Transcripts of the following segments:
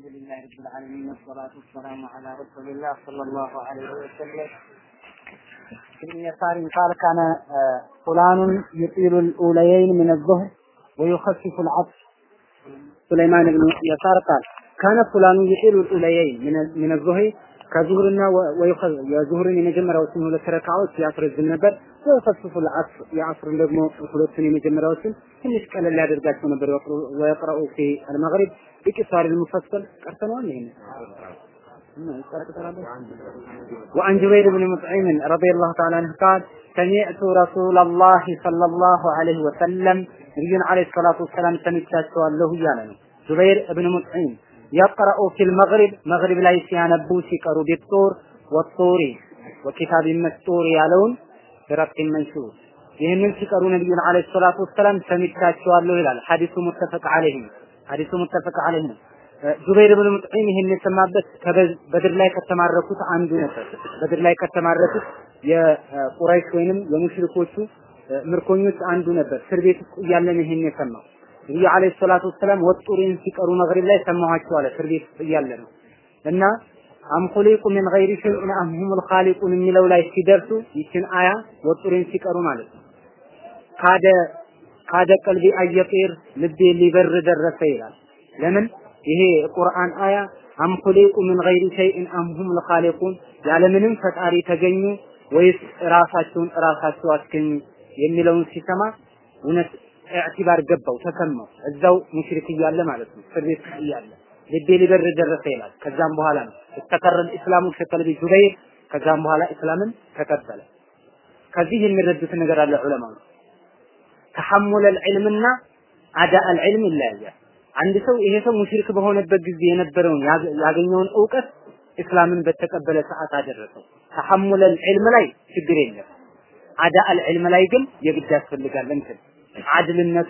الحمد لله رب العالمين والصلاة والسلام على رسول الله صلى الله عليه وسلم ابن يسار قال كان فلان يطيل الأوليين من الظهر ويخفف العصر سليمان بن يسار قال كان فلان يطيل الأوليين من من الظهر ከዙህርና የዙህርን የመጀመሪያዎችን ሁለት ረካዎች ያስረዝም ነበር። ወይፈስፉ العصر የአስርን ደግሞ ሁለቱን የመጀመሪያዎችን ትንሽ ቀለል ያደርጋቸው ነበር። ወይቅረኡ ፊ المغرب بقصار المفصل ቀርተነዋል ይሄን وعن جبير بن مطعم رضي الله تعالى عنه قال سمعت رسول الله صلى الله عليه وسلم نبينا عليه الصلاة والسلام ሰምቻቸዋለሁ እያለ ነው ጁበይር እብን ሙጥዒም يقرأ في المغرب مغرب ላይ ሲያነቡ ሲቀሩ ቢጦር ወጦሪ ወኪታብ መስጦር ያለውን ረብ መንሹር ይህንን ሲቀሩ ነብዩን አለይሂ ሰላቱ ወሰላም ሰምቻቸዋለሁ ይላል። ሐዲሱ ሙተፈቅ ዐለይሂ ሐዲሱ ሙተፈቅ ዐለይሂ ነው። ጁበይር ብን ሙጥዒም ይህን የሰማበት በድር ላይ ከተማረኩት አንዱ ነበር። በድር ላይ ከተማረኩት የቁረይሽ ወይንም የሙሽሪኮቹ ምርኮኞች አንዱ ነበር። እስር ቤት ውስጥ እያለ ነው ይህን የሰማው። ነብዩ አለይሂ ሰላቱ ወሰላም ወጡሪን ሲቀሩ መግሪብ ላይ ሰማኋቸው አለ። እስር ቤት ውስጥ እያለ ነው እና أم خلقوا من غير شيء أم هم الخالقون የሚለው ላይ ሲደርሱ ይችን አያ ወጡር ሲቀሩ ማለት ነው። كاد كاد قلبي أن يطير ልቤ ሊበር ደረሰ ይላል። ለምን ይሄ ቁርአን አያ أم خلقوا من غير شيء أم هم الخالقون ያለምንም ፈጣሪ ተገኙ ወይስ ራሳቸውን ራሳቸው አስገኙ የሚለውን ሲሰማ እውነት اعتبار ገባው ተሰማው። እዛው ሙሽሪክ እያለ ማለት ነው እስር ቤት እያለ ልቤ ሊበር ደረሰ ይላል። ከዛም በኋላ ነው እስተቀረል ኢስላሙ ሸቀልቢ ጁበይር ከዛም በኋላ እስላምን ተቀበለ። ከዚህ የሚረዱት ነገር አለ ዑለማው ተሐሙል አልዕልምና አዳ አልዕልም ይለያያል። አንድ ሰው ይሄ ሰው ሙሽሪክ በሆነበት ጊዜ የነበረውን ያገኘውን እውቀት እስላምን በተቀበለ ሰዓት አደረሰው። ተሐሙል አልዕልም ላይ ችግር የለም። አዳ አልዕልም ላይ ግን የግድ ያስፈልጋል እንትን አድልነቱ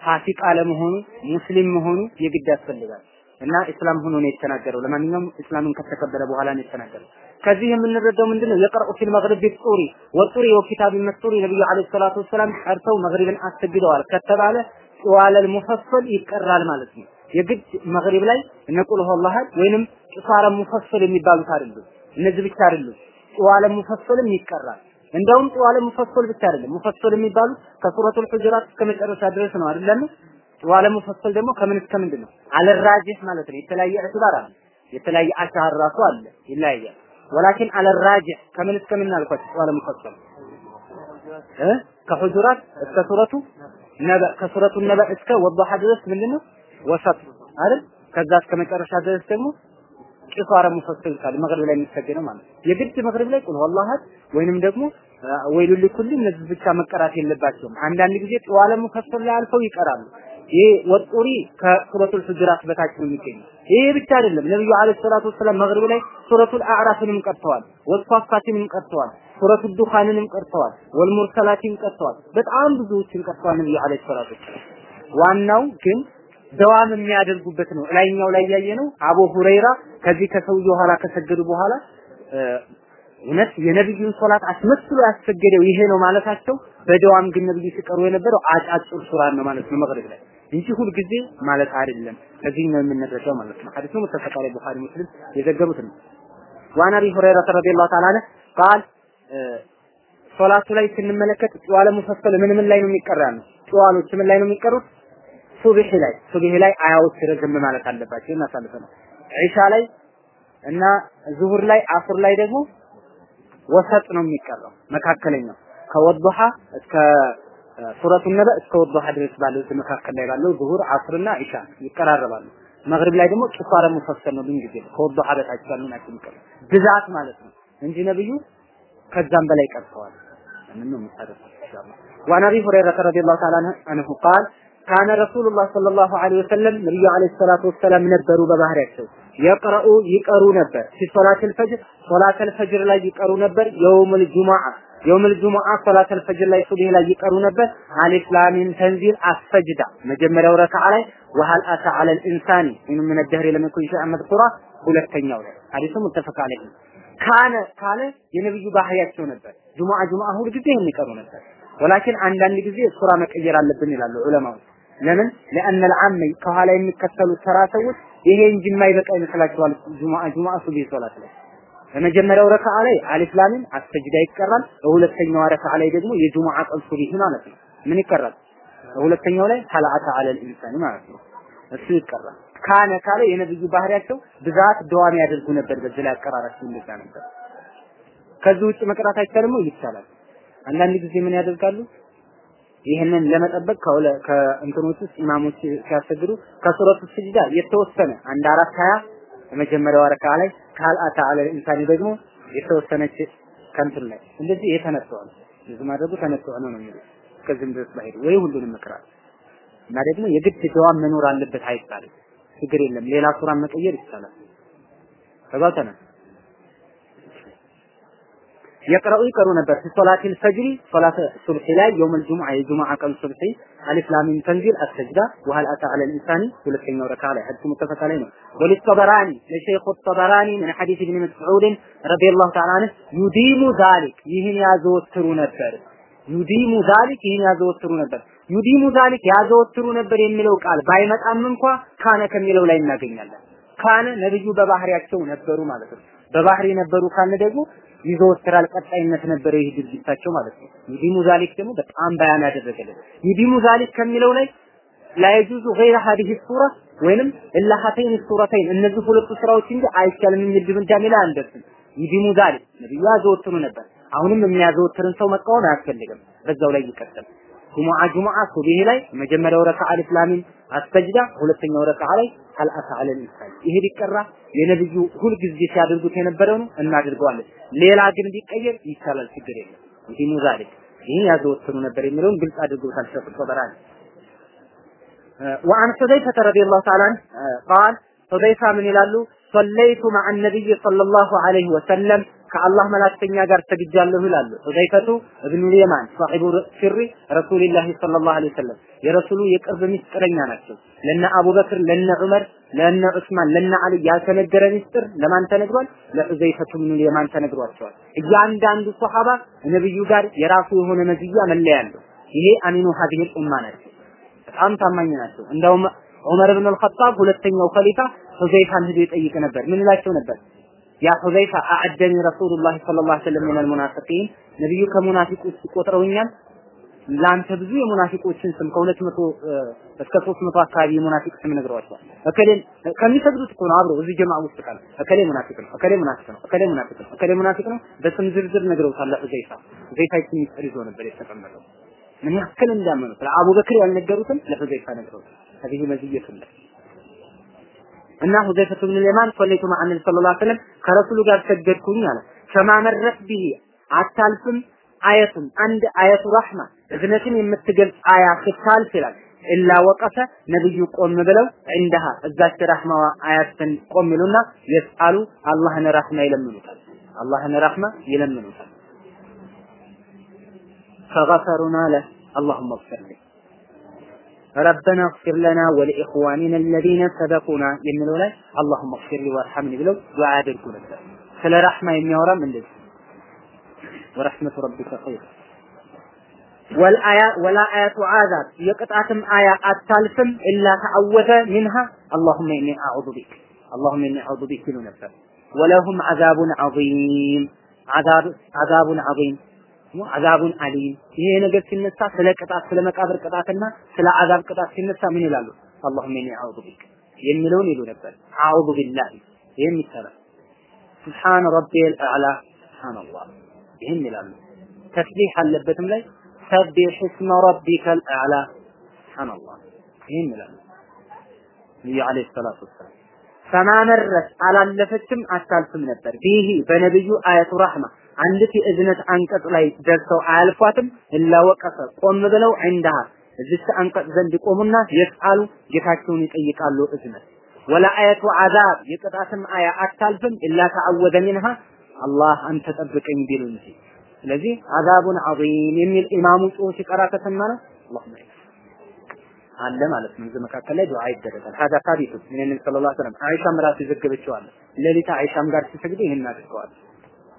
ፋሲቅ አለመሆኑ ሙስሊም መሆኑ የግድ ያስፈልጋል እና እስላም ሆኖ ነው የተናገረው። ለማንኛውም እስላምን ከተቀበለ በኋላ ነው የተናገረው። ከዚህ የምንረዳው ምንድነው? የቀርኡ ፊል መግሪብ ቢጡሪ ወጡሪ ወኪታብ መስጡሪ ነብዩ አለይሂ ሰላቱ ወሰላም ቀርተው መግሪብን አሰግደዋል ከተባለ ጧለል ሙፈሰል ይቀራል ማለት ነው። የግድ መግሪብ ላይ እነ ቁል ሁወላህ ወይንም ቂሳረ ሙፈሰል የሚባሉት አይደሉም። እነዚህ ብቻ አይደሉም። ጧለ ሙፈሰልም ይቀራል። እንደውም ጧለ ሙፈሰል ብቻ አይደለም። ሙፈሰል የሚባሉት ከሱረቱል ሁጁራት እስከ መጨረሻ ድረስ ነው አይደለም? ጧለ ሙፈሰል ደግሞ ከምን እስከ ምንድን? አለራጅህ ማለት ነው። የተለያየ እዕትባር አለ። የተለያየ አሻር ራሱ አለ፣ ይለያያል። ወላኪን አለራጅህ ከምን እስከ ምን አልኳችሁ? ጧለ ሙፈሰል እ ከሁጁራት እስከ ሱረቱ ነበ ከሱረቱ ነበ እስከ ወضሐ ድረስ ምንድነው? ወሰጥ አይደል? ከዛ እስከ መጨረሻ ድረስ ደግሞ ቂሷረ ሙፈሰል ካለ መግሪብ ላይ የሚሰገደው ማለት የግድ መግሪብ ላይ ቁል ወላሂ ወይንም ደግሞ ወይሉል ሊኩል እነዚህ ብቻ መቀራት የለባቸውም። አንዳንድ ጊዜ ጧለ ሙፈሰል ላይ አልፈው ይቀራሉ። ይሄ ወጡሪ ከሱረቱል ሁጁራት በታች ነው የሚገኘው። ይሄ ብቻ አይደለም። ነብዩ አለይሂ ሰላቱ ወሰላም መግሪብ ላይ ሱረቱል አዕራፍንም ቀርተዋል፣ ወሷፋቲንም ቀርተዋል፣ ሱረቱል ዱኻንንም ቀርተዋል፣ ወልሙርሰላቲን ቀርተዋል። በጣም ብዙዎችን ቀርተዋል ነብዩ አለይሂ ሰላቱ ዋናው ግን دوام የሚያደርጉበት ነው። ላይኛው ላይ ያየ ነው አቡ ሁረይራ ከዚህ ከሰውየው ኋላ ከሰገዱ በኋላ እውነት የነብዩን ሶላት አስመስሎ ያስሰገደው ይሄ ነው ማለታቸው በ دوام ግን ነብዩ ሲቀሩ የነበረው አጫጭር ሱራ ነው ማለት ነው መግሪብ ላይ እንጂ ሁልጊዜ ማለት አይደለም። ከዚህ ነው የምንረዳው ማለት ነው። ሐዲሱ متفق عليه ቡኻሪ ሙስሊም የዘገቡት ነው። وعن أبي هريرة رضي الله تعالى عنه قال ሶላቱ ላይ ስንመለከት طوال المفصل ምን ምን ላይ ነው የሚቀራ ነው? ጧሎች ምን ላይ ነው የሚቀሩት? ሱብህ ላይ ሱብህ ላይ አያዎች ረዘም ማለት አለባቸው እናሳልፈናል። ዒሻ ላይ እና ዙሁር ላይ አሱር ላይ ደግሞ ወሰጥ ነው የሚቀራው መካከለኛው ከወዱሃ እስከ ሱረቱ ነበ እስከ ወዱሃ ድረስ ባለው መካከል ላይ ባለው ዙሁር አስርና ኢሻ ይቀራረባሉ። መግሪብ ላይ ደግሞ ቂሷረ ሙፈሰል ነው ጊዜ ከወዱሃ በታች ያሉ ናቸው የሚቀሩ ብዛት ማለት ነው እንጂ ነብዩ ከዛም በላይ ቀርተዋል። ምን ነው የምታደርገው ኢንሻአላህ وعن ابي هريره رضي الله تعالى عنه قال كان رسول الله صلى الله عليه وسلم ነብዩ አለይሂ ሰላቱ ወሰላም ነበሩ በባህሪያቸው የቅረኡ ይቀሩ ነበር ፊ ሶላተል ፈጅር ሶላተል ፈጅር ላይ ይቀሩ ነበር የውሙል ጁሙዓ የውመል ጁሙዓ ሶላተል ፈጅር ላይ ሱብሂ ላይ ይቀሩ ነበር። الم تنزيل السجدة መጀመሪያው ረካዓ ላይ وهل أتى على الإنسان حين من الدهر لم يكن شيئا مذكورا ሁለተኛው ላይ ሐዲሱ ሙተፈቅ አለይህ ካነ ካለ የነብዩ ባህሪያቸው ነበር። ጁሙዓ ጁሙዓ ሁል ጊዜ የሚቀሩ ነበር። ወላኪን አንዳንድ ጊዜ ሱራ መቀየር አለብን ይላሉ ዑለማዎች። ለምን ለአን ልዓም ከኋላ የሚከተሉት ተራ ሰዎች ይሄ እንጂ የማይበቃ ይመስላቸዋል ጁሙዓ ጁሙዓ ሱብሂ ሶላት ላይ በመጀመሪያው ረካዓ ላይ አሊፍ ላምን አስተጅዳ ይቀራል። በሁለተኛው ረካዓ ላይ ደግሞ የጁሙአ ቀን ሱብሂ ማለት ነው። ምን ይቀራል? በሁለተኛው ላይ ሀልአተ አለል ኢንሳን ማለት ነው። እሱ ይቀራል። ካነ ካለ የነብዩ ባህሪያቸው ብዛት ደዋም ያደርጉ ነበር። በዚህ ላይ አቀራራቸው እንደዛ ነበር። ከዚህ ውጭ መቅራት አይቻልም ይቻላል። አንዳንድ ጊዜ ምን ያደርጋሉ? ይህንን ለመጠበቅ ከእንትኖች ውስጥ ኢማሞች ሲያሰግዱ ከሱረቱ ስጅዳ የተወሰነ አንድ አራት ሀያ በመጀመሪያው ረካ ላይ ካል አታ አለ ኢንሳኒ ደግሞ የተወሰነች ከንትን ላይ እንደዚህ የተነጠዋል ብዙ ማድረጉ ተነጠዋል ነው የሚሉት እስከዚህም ድረስ ባይሄዱ ወይ ሁሉንም መቅራት እና ደግሞ የግድ جواب መኖር አለበት አይባልም። ችግር የለም። ሌላ ሱራን መቀየር ይቻላል። ተባተነ يقرأ ይቀሩ ነበር في صلاة الفجر صلاة الصبح ላይ يوم الجمعة የጁሙዓ ቀን ሱብሒ الم تنزيل السجدة وهل أتى على الإنسان ሁለተኛው ረካ ላይ ሐዲሱ متفق عليه ነው። وللطبراني ለሸይኹ ጠበራኒ من حديث ابن مسعود رضي الله تعالى عنه يديم ذلك ይህን ያዘወትሩ ነበር። يديم ذلك ይህን ያዘወትሩ ነበር። يديم ذلك ያዘወትሩ ነበር የሚለው ቃል ባይመጣም እንኳ كان ከሚለው ላይ እናገኛለን። كان ነብዩ በባህሪያቸው ነበሩ ማለት ነው። በባህሪ ነበሩ ካለ ደግሞ ይዘወትራል ቀጣይነት ነበረ ይህ ድርጊታቸው ማለት ነው። يديم ذلك ደግሞ በጣም بيان ያደረገልን يديم ذلك ከሚለው ላይ لا يجوز غير هذه السورة ወይንም إلا سورتين እነዚህ ሁለቱ ሱራዎች እንጂ አይቻልም የሚል ድምዳሜ ላይ አንደርስም። يديم ذلك ነብዩ ያዘወትሩ ነበር። አሁንም የሚያዘወትርን ሰው መቃወም አያስፈልግም። በዛው ላይ ይቀጥል ጁሙዓ ጁሙዓ ሱብሂ ላይ መጀመሪያው ረካ الم السجدة ሁለተኛው ረካ ላይ هل أتى على الإنسان ይሄ ቢቀራ የነብዩ ሁልጊዜ ሲያደርጉት የነበረው ነው እናድርገዋለን። ሌላ ግን ቢቀየር ይቻላል፣ ችግር የለም። يديم ذلك ይህን ያዘወትሩ ነበር የሚለውን ግልጽ አድርጎታል ሸይኹ ጦበራኒ። ወአን ሁዘይፈተ ረዲየላሁ ተዓላ አንሁ ቃል ሁዘይፋ ምን ይላሉ ሰለይቱ መዐ ነቢይ ሰለላሁ ዐለይሂ ወሰለም ከአላህ መላእክተኛ ጋር ሰግጃለሁ ይላሉ። ሁዘይፈቱ እብኑ የማን ሳሒቡ ሲሪ ረሱልላህ ሰለላሁ ዐለይሂ ወሰለም የረሱሉ የቅርብ ሚስጥረኛ ናቸው። ለነ አቡበክር ለነ ዑመር ለነ ዑስማን ለነ አሊ ያልተነገረ ሚስጥር ለማን ተነግሯል? ለሁዘይፈቱ እብኑ የማን ተነግሯቸዋል። እያንዳንዱ ሶሐባ ነብዩ ጋር የራሱ የሆነ መዝያ መለያ አለው። ይሄ አሚኑ ሀዲህ ኡማ ናቸው። በጣም ታማኝ ናቸው። እንደውም ዑመር ብን አልኸጣብ ሁለተኛው ኸሊፋ ሁዘይፋን ሄዶ ይጠይቅ ነበር። ምን ይላቸው ነበር ያ ሁዘይፋ አዕደኒ ረሱሉላህ ሰለላሁ ዐለይሂ ወሰለም ሙናፊቂን ነብዩ ከሙናፊቆች ቆጥረውኛል ለአንተ ብዙ የሙናፊቆችን ስም ከሁለት መቶ እስከ ሶስት መቶ አካባቢ የሙናፊቅ ስም ነግረዋቸዋል። እከሌን ከሚሰግዱት እኮ ነው አብረው እዚህ ጀማዓ ውስጥ ቃል እከሌ ሙናፊቅ ነው፣ እከሌ ሙናፊቅ ነው፣ እከሌ ሙናፊቅ ነው፣ እከሌ ሙናፊቅ ነው በስም ዝርዝር ነግረውታል ለሁዘይፋ። ሁዘይፋ ይችን ይዞ ነበር የተቀመጠው። ምን ያክል እንዳመኑት ለአቡበክር ያልነገሩትን ለሁዘይፋ ነግረውታል። ከዚህ መዝየቱለት እና ሁዘይፈቱ ብን ልየማን ሰለይቱ መዓ ነቢ ሰለላሁ ዐለይሂ ወሰለም ከረሱሉ ጋር ሰገድኩኝ አለ። ከማመረት ቢሂ አታልፍም አየቱን አንድ አየቱ ረሕማ እዝነትን የምትገልጽ አያ ስታልፍ ይላል ኢላ ወቀፈ ነብዩ ቆም ብለው እንደሃ እዛች ረሕማዋ አያትን ቆም ይሉና የስአሉ አላህን ረሕማ ይለምኑታል። አላህን ረሕማ ይለምኑታል። ፈገፈሩና ለህ اللهم اغفر لي ربنا اغفر لنا ولإخواننا الذين سبقونا የሚለው ላይ اللهم اغفر لي وارحمني ብለው ዱዓ ያደርጉ ነበር። ስለ ረሕማ የሚያወራም እንደዚህ ወረሕመቱ ረቢከ ኸይር ወልአያ ወላ አያቱ ዓዛብ የቅጣትም አያ አታልፍም ኢላ ተዐወተ ሚንሃ اللهم إني أعوذ بك اللهم إني أعوذ بك ይሉ ነበር ወለሁም ዓዛቡን ዐዚም ዓዛብ ዓዛቡን ዐዚም አዛቡን አሊም ይሄ ነገር ሲነሳ ስለ ቅጣት ስለ መቃብር ቅጣትና ስለ አዛብ ቅጣት ሲነሳ ምን ይላሉ? አላሁመ ኢኒ አዑዙ ቢክ የሚለውን ይሉ ነበር። አዑዙ ቢላህ ይሄም ይቻላል። ሱብሃነ ረቢየል አዕላ ሱብሃንአላህ ይሄም ይላሉ። ተስቢህ አለበትም ላይ ሰቢህ እስመ ረቢከል አዕላ ሱብሃንአላህ ይሄም ይላሉ። ነብዩ አለይሂ ሰላቱ ወሰላም ፈማመረት አላለፈችም አታልፍም ነበር ቢሂ በነብዩ አያቱ ረህማ አንዲት የእዝነት አንቀጽ ላይ ደርሰው አያልፏትም እላ ወቀፈ ቆም ብለው ዐንዳሃ እዚች አንቀጽ ዘንድ ይቆሙና የስአሉ ጌታቸውን ይጠይቃሉ እዝነት ወላ አየቱ አዛብ የቅጣትም አያ አታልፍም ኢላ ተዐወደ ሚንሃ አላህ አንተ ጠብቀኝ ቢሉ እንጂ ስለዚህ አዛቡን ዐዚም የሚል ኢማሙ ጽሑፍ ሲቀራ ከሰማ ነው አለ ማለት ነው። እዚህ መካከል ላይ ዱዓ ይደረጋል። ሀዛ ሳቢቱ ምን ሰለላሁ ዐለይሂ ወሰለም አይሻም ራሱ ይዘገበችዋል። ሌሊት አይሻም ጋር ሲሰግዱ ይሄን አድርገዋል።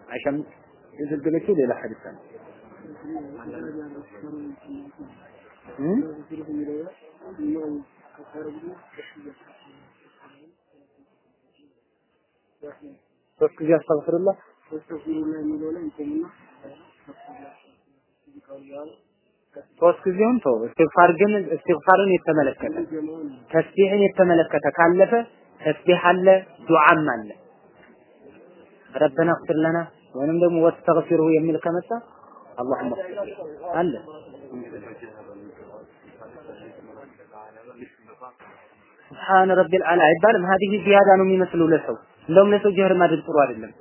አይሻም የዘገበችው ሌላ ሐዲስ ነው። ሶስት ጊዜ አስተግፍሩላህ ሶስት ጊዜውን ተው። እስትግፋር ግን እስትግፋርን የተመለከተ ተስቢህን የተመለከተ ካለፈ ተስቢህ አለ፣ ዱዓም አለ። ረበና ለና ወይንም ደግሞ ወስተግፊሩሁ የሚል ከመጣ አላሁመ አለ። ስብሓን ረቢል አላ አይባልም። ሀዲህ ዚያዳ ነው የሚመስለው ለሰው። እንደውም ለሰው ጀህር ማድረግ ጥሩ አይደለም።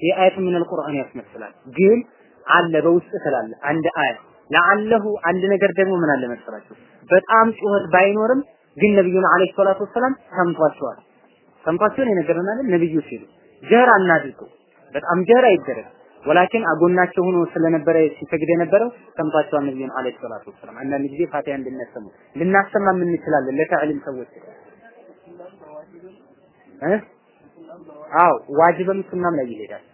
ይህ ምን አልቁርአን ያስመስላል፣ ግን አለ በውስጥ ስላለ አንድ አያት ለአለሁ አንድ ነገር ደግሞ ምን አለ መሰላችሁ? በጣም ጩኸት ባይኖርም ግን ነብዩን አለይሂ ሰላቱ ወሰላም ሰምቷቸዋል። ሰምቷቸውን የነገረን አይደል? ነብዩ ሲሉ ጀህር አናድርገው፣ በጣም ጀህር አይደረግ ወላኪን አጎናቸው ሆኖ ስለነበረ ሲሰግድ የነበረው ሰምቷቸዋል ነብዩን አለይሂ ሰላቱ ወሰላም። አንዳንድ ጊዜ ፋቲሃ እንድናሰሙ ልናሰማም እንችላለን ለተዕሊም ሰዎች እ ዋጅብም ሱናም ላይ ይሄዳል።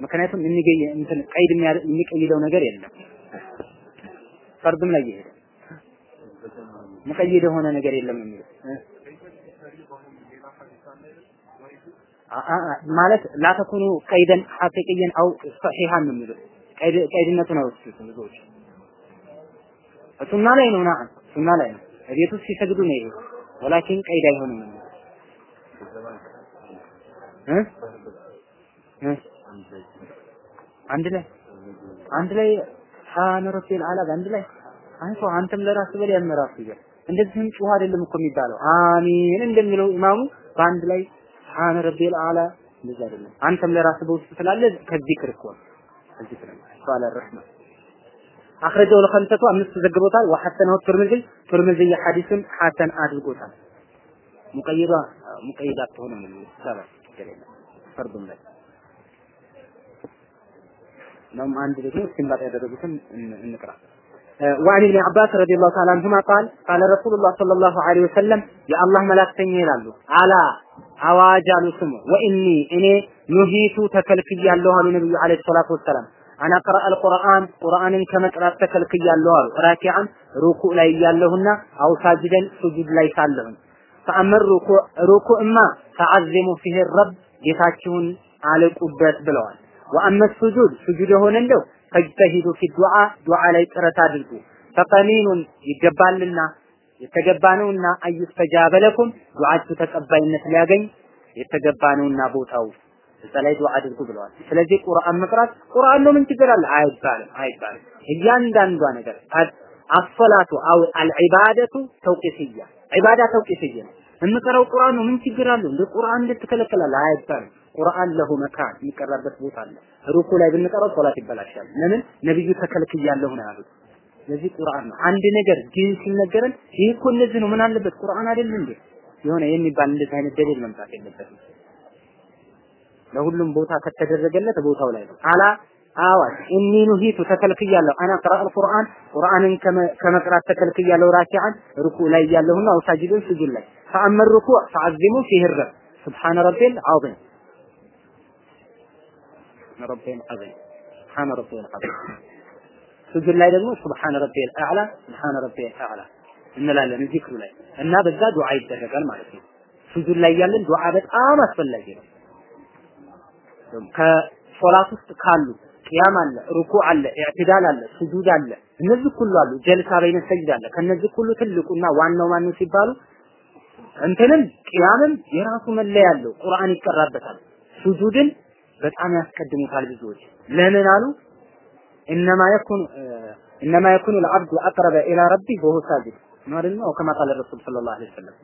ምክንያቱም የሚገኝ እንትን ቀይድ የሚቀይደው ነገር የለም። ፈርድም ላይ ይሄዳል። ሙቀይድ የሆነ ነገር የለም የሚለው ማለት ላተኩኑ ቀይደን ሐቂቅየን አው ሰሒሃን ነው የሚሉት ቀይድ ቀይድነቱን አይወስዱትም ብዙዎች ሱና ላይ ነው ናም ሱና ላይ ነው። ቤት ውስጥ ሲሰግዱ ነው ይሄ። ወላኪን ቀይድ አይሆንም። እ? አንድ ላይ አንድ ላይ ሱብሃነ ረቢል አላ አንድ ላይ። አይቶ አንተም ለራስ በል ያም ራስ እንደዚህም ጩኸ አይደለም እኮ የሚባለው። አሚን እንደሚለው ኢማሙ በአንድ ላይ ሱብሃነ ረቢል አላ እንደዛ አይደለም። አንተም ለራስህ በውስጥ ስላለ ከዚክር እኮ ከዚክር ሱብሃነ ረህማ አخرجه ለኸምሰቱ አምስት ዘግቦታል። ወሐሰነሁ ትርሚዚ ትርሚዚ ሐዲስን ሐሰን አድርጎታል። ሙቀይዳ ሙቀይዳ ተሆነ ነው ሰባ ከሌለ ፈርዱም ላይ ነው። አንድ ደግሞ ሲምባጥ ያደረጉትን እንቅራ وعن ابن عباس رضي الله تعالى عنهما قال قال رسول الله صلى الله عليه وسلم يا الله ملاكتኝ ይላሉ አላ አዋጅ አሉ ስሙ ወኢኒ እኔ ኑሂቱ ተከልክያለሁ አሉ ነብዩ አለይሂ ሰላቱ ወሰላም አና ቀራ አልቁርአን ቁርአንን ከመቅራት ተከልክያለሁ አሉ ራኪዓን ሩኩዕ ላይ እያለሁና አው ሳጅደን ሱጁድ ላይ ሳለሁኝ. ፈአመር ሩኩዕ ሩኩዕማ ፈዓዚሙ ፊህ ረብ ጌታችሁን አልቁበት ብለዋል። ወአመ ሱጁድ ሱጁድ የሆነ እንደው ፈጅተሂዱ ፊ ዱዓ ዱዓ ላይ ጥረት አድርጉ ፈቀሚኑን ይገባልና የተገባ ነውና አዩስተጃበ ለኩም ዱዓችሁ ተቀባይነት ሊያገኝ የተገባ ነውና ቦታው እዛ ላይ ዱዓ አድርጉ ብለዋል። ስለዚህ ቁርአን መቅራት ቁርአን ነው ምን ችግር አለ? አይባልም አይባልም። እያንዳንዷ ነገር አሰላቱ አው አልዒባደቱ ተውቂፍያ ዒባዳ ተውቂፍያ ነው። የምቀረው ቁርአን ነው ምን ችግር አለው? እንደ ቁርአን እንዴት ትከለከላለህ? አይባልም። ቁርአን ለሁ መካን የሚቀራበት ቦታ አለ። ሩኩ ላይ ብንቀረው ሶላት ይበላሻል። ለምን ነብዩ ተከልክያለሁ ነው ያሉት። ስለዚህ ቁርአን ነው። አንድ ነገር ግን ሲነገረን ይህ እኮ እንደዚህ ነው ምን አለበት ቁርአን አይደል እንዴ የሆነ የሚባል እንደዚህ አይነት دليل መምጣት የለበትም። ለሁሉም ቦታ ከተደረገለት ቦታው ላይ ነው። ألا وإني نهيت ተከልክያለሁ أن أقرأ القرآن ቁርአንን ከመቅራት ተከልክያለሁ راكعا ሩኩ ላይ እያለሁና أو ساجدا ስጁድ ላይ فأما الركوع فعظموا فيه الرب سبحان ربي العظيم العظيم ربي العظيم سبحان ربي العظيم ስጁድ ላይ ደግሞ ሱብሃነ ረቢል አዕላ ሱብሃነ ረቢል አዕላ እንላለን ዚክሩ ላይ እና በዛ ዱዓ ይደረጋል ማለት ነው። ስጁድ ላይ ያለን ዱዓ በጣም አስፈላጊ ነው። ከሶላት ውስጥ ካሉ ቅያም አለ፣ ሩኩዕ አለ፣ ኢዕቲዳል አለ፣ ስጁድ አለ። እነዚህ ሁሉ አሉ። ጀልሳ በይነ ሰጅድ አለ። ከነዚህ ሁሉ ትልቁና ዋናው ማነው ሲባሉ እንትንም ቅያምም የራሱ መለያ ያለው ቁርአን ይቀራበታል። ስጁድን በጣም ያስቀድሙታል ብዙዎች። ለምን አሉ? إنما يكون إنما يكون العبد أقرب إلى ربه وهو ساجد ነው ነው كما قال الرسول صلى الله عليه وسلم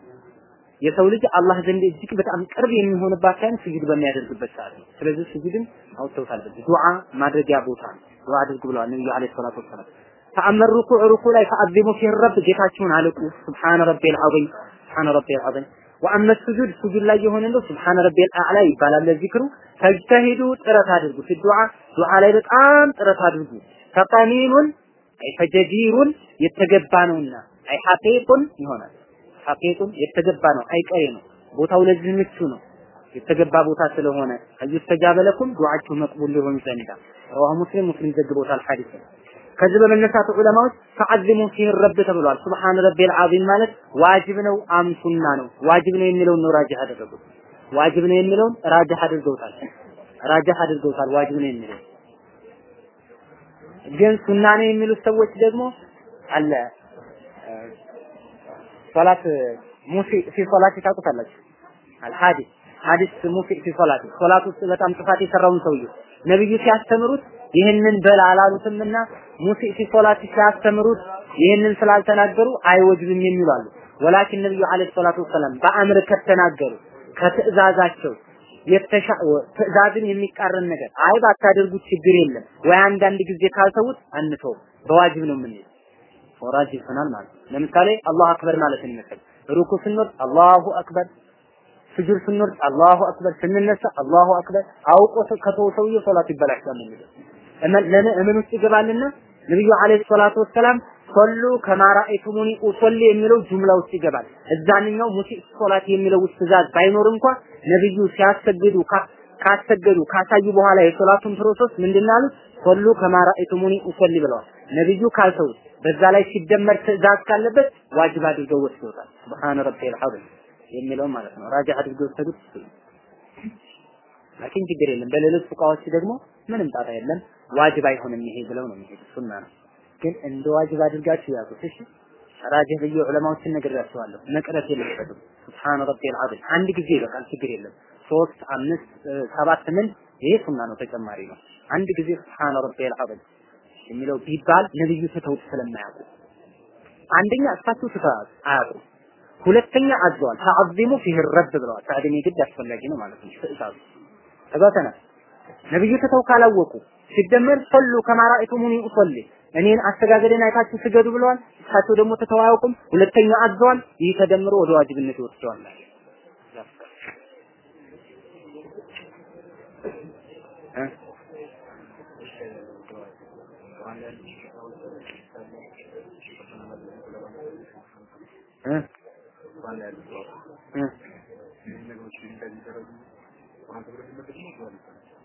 የሰው ልጅ አላህ ዘንድ እጅግ በጣም ቅርብ የሚሆንባት time ስጁድ በሚያደርግበት ሰዓት ነው። ስለዚህ ስጁድን አውጥተውታል። ዱዓ ማድረጊያ ቦታ ነው። ዱዓ አድርጉ ብለዋል ነብዩ عليه الصلاة والسلام። فأما الركوع ሩኩዕ ላይ فعظموا فيه الرب ጌታችሁን አልቁ سبحان ربي العظيم سبحان ربي العظيم وأما السجود ስጁድ ላይ የሆነ ነው سبحان ربي الأعلى ይባላል። ለዚክሩ ተጅተሂዱ ጥረት አድርጉ። ዱዓ ዱዓ ላይ በጣም ጥረት አድርጉ። فقمن أي فجدير የተገባ ነውና أي حقيق ይሆናል። حقيق የተገባ ነው አይቀሬ ነው። ቦታው ለዚህ ምቹ ነው። የተገባ ቦታ ስለሆነ أن يستجاب لكم ዱዓችሁ መቅቡል ሊሆን ዘንዳ رواه مسلم ሙስሊም ዘግቦታል ሐዲስ ከዚህ በመነሳት ዑለማዎች فعظموا فيه الرب ተብሏል። سبحان ربي العظيم ማለት ዋጅብ ነው أم ሱና ነው። ዋጅብ ነው የሚለውን ነው ራጅህ ያደረጉት። ዋጅብ ነው የሚለውን ራጅህ አድርገውታል። ራጅህ አድርገውታል ዋጅብ ነው የሚለው ግን ሱና ነው የሚሉት ሰዎች ደግሞ አለ ሶላት ሙሲ ፊ ሶላት ታውቁታላችሁ አልሐዲስ ሐዲስ ሙሲ ፊ ሶላት ሶላት ውስጥ በጣም ጥፋት የሰራውን ሰውዬ ነብዩ ሲያስተምሩት ይህንን በል አላሉትምና ሙሲ ፊ ሲያስተምሩት ይህንን ስላልተናገሩ አይወጅብም የሚሉ አሉ። ولكن ነብዩ عليه الصلاة والسلام በአምር ከተናገሩ ከትእዛዛቸው የተሻ ትእዛዝን የሚቃረን ነገር አይ ባታደርጉት ችግር የለም። ወይ አንዳንድ ጊዜ ካልተውት አንተው በዋጅብ ነው የምንሄድ ወራጅ ይሆናል ማለት ነው። ለምሳሌ الله أكبر ማለት ይመስል ሩኩ ስንወርድ الله أكبر ስጁድ ስንወርድ الله أكبر ስንነሳ الله أكبر አውቆ ከተው ሰውዬ ሶላት ይበላሻል የሚለው ለምን ውስጥ ይገባልና ነብዩ عليه الصلاة والسلام صلوا كما رأيتموني أصلي የሚለው ጁምላ ውስጥ ይገባል። እዛንኛው مسيء الصلاة የሚለው ውስጥ ትእዛዝ ባይኖር እንኳ ነብዩ ሲያሰግዱ ካሰገዱ ካሳዩ በኋላ የሶላቱን process ምንድን አሉት? صلوا كما رأيتموني أصلي ብለዋል። ነብዩ ካልተውት በዛ ላይ ሲደመር ትእዛዝ ካለበት ዋጅብ አድርገው ወስደውታል። سبحان ربي العظيم የሚለው ማለት ነው። ራጅ አድርገው ወሰዱት። لكن ችግር የለም። በሌሎች ፉቃዎች ደግሞ ምንም ጣጣ የለም። ዋጅብ አይሆንም ይሄ ብለው ነው የሚሄዱት። ሱና ነው። ግን እንደ ዋጅብ አድርጋችሁ ያዙት። እሺ ራጅህ ብዬ ዑለማዎችን ነግሬያቸዋለሁ። መቅረት የለበትም። ሱብሃነ ረቢል ዐዚም አንድ ጊዜ ይበቃል። ችግር የለም። ሶስት፣ አምስት፣ ሰባት ምን ይሄ ሱና ነው፣ ተጨማሪ ነው። አንድ ጊዜ ሱብሃነ ረቢል ዐዚም የሚለው ቢባል ነብዩ ትተውት ስለማያውቁ አንደኛ እሳቸው ትተዋል አያውቁም። ሁለተኛ አዘዋል። ተዓዚሙ ፊህ ረብ ብለዋል። ታዕዚም የግድ አስፈላጊ ነው ማለት ነው። ትእዛዙ ነብዩ ትተው ካላወቁ ሲደመር ሶሉ ከማ ረአይቱሙኒ ኡሶሊ እኔን አስተጋገደን አይታችሁ ስገዱ ብለዋል። እሳቸው ደግሞ አያውቁም። ሁለተኛ አዘዋል። ይህ ተደምሮ ወደ ዋጅብነት ይወስደዋል።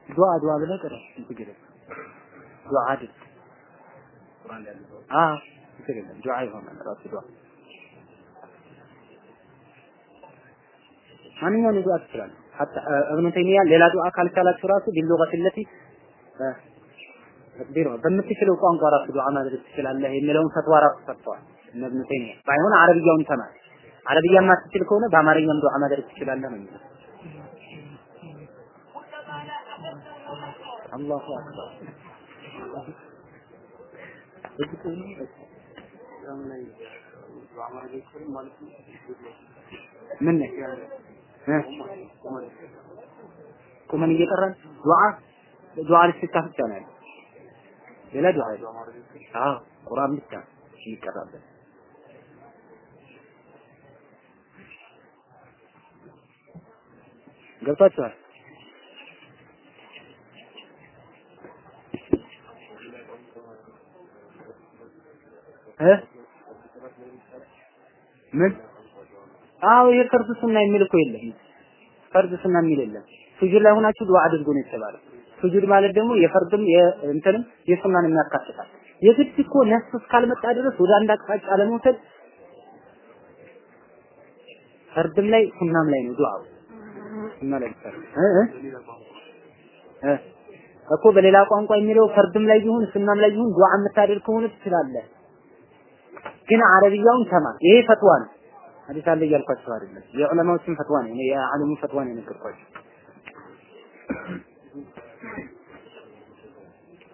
ዱዓ ዱዓ ብለህ የለም። ዱዓ አድርግ። አዎ የለም። ዱዓ ይሆናል ራሱ ዱዓ ማንኛውንም ዱዓ ትችላለህ። ሐታ እብኑ ተይሚያ ሌላ ዱዓ ካልቻላችሁ ራሱ ቢሉገት ለቲ ቢሮ በምትችለው ቋንቋ ራሱ ዱዓ ማድረግ ትችላለህ የሚለውን ፈትዋ ራሱ ሰጥተዋል። እነ እብኑ ተይሚያ ባይሆን አረብያውን ተማር። አረብያ የማትችል ከሆነ በአማርኛም ዱዓ ማድረግ ትችላለህ ነው የሚለው። አላሁ አክበር ምን ቁመን እየቀራን ዱዓ? ዱዓ ልስታ ብቻ ነው ያለው። ሌላ ዱዓ አዎ ቁርአን ብቻ የሚቀራበት። ገብቷችኋል? እ ምን አዎ የፈርድ ሱና የሚል እኮ የለም። ፈርድ ሱና የሚል የለም። ሱጁድ ላይ ሆናችሁ ዱዓ አድርጉ ነው የተባለው። ሱጁድ ማለት ደግሞ የፈርድም የእንትንም የሱናን የሚያካትታል። የግድ እኮ ነፍስ እስካልመጣ ድረስ ወደ አንድ አቅጣጫ ለመውሰድ ፈርድም ላይ ሱናም ላይ ነው ዱዓው ይመለከታል እኮ በሌላ ቋንቋ የሚለው ፈርድም ላይ ይሁን ሱናም ላይ ይሁን ዱዓ የምታደርግ ከሆነ ትችላለህ። ግን አረብያውን ተማር። ይሄ ፈትዋ ነው። ሐዲስ አለ እያልኳቸው አይደለም። የዑለማዎችን ፈትዋ ነው። እኔ የዓለሙ ፈትዋ ነው የነገርኳቸው።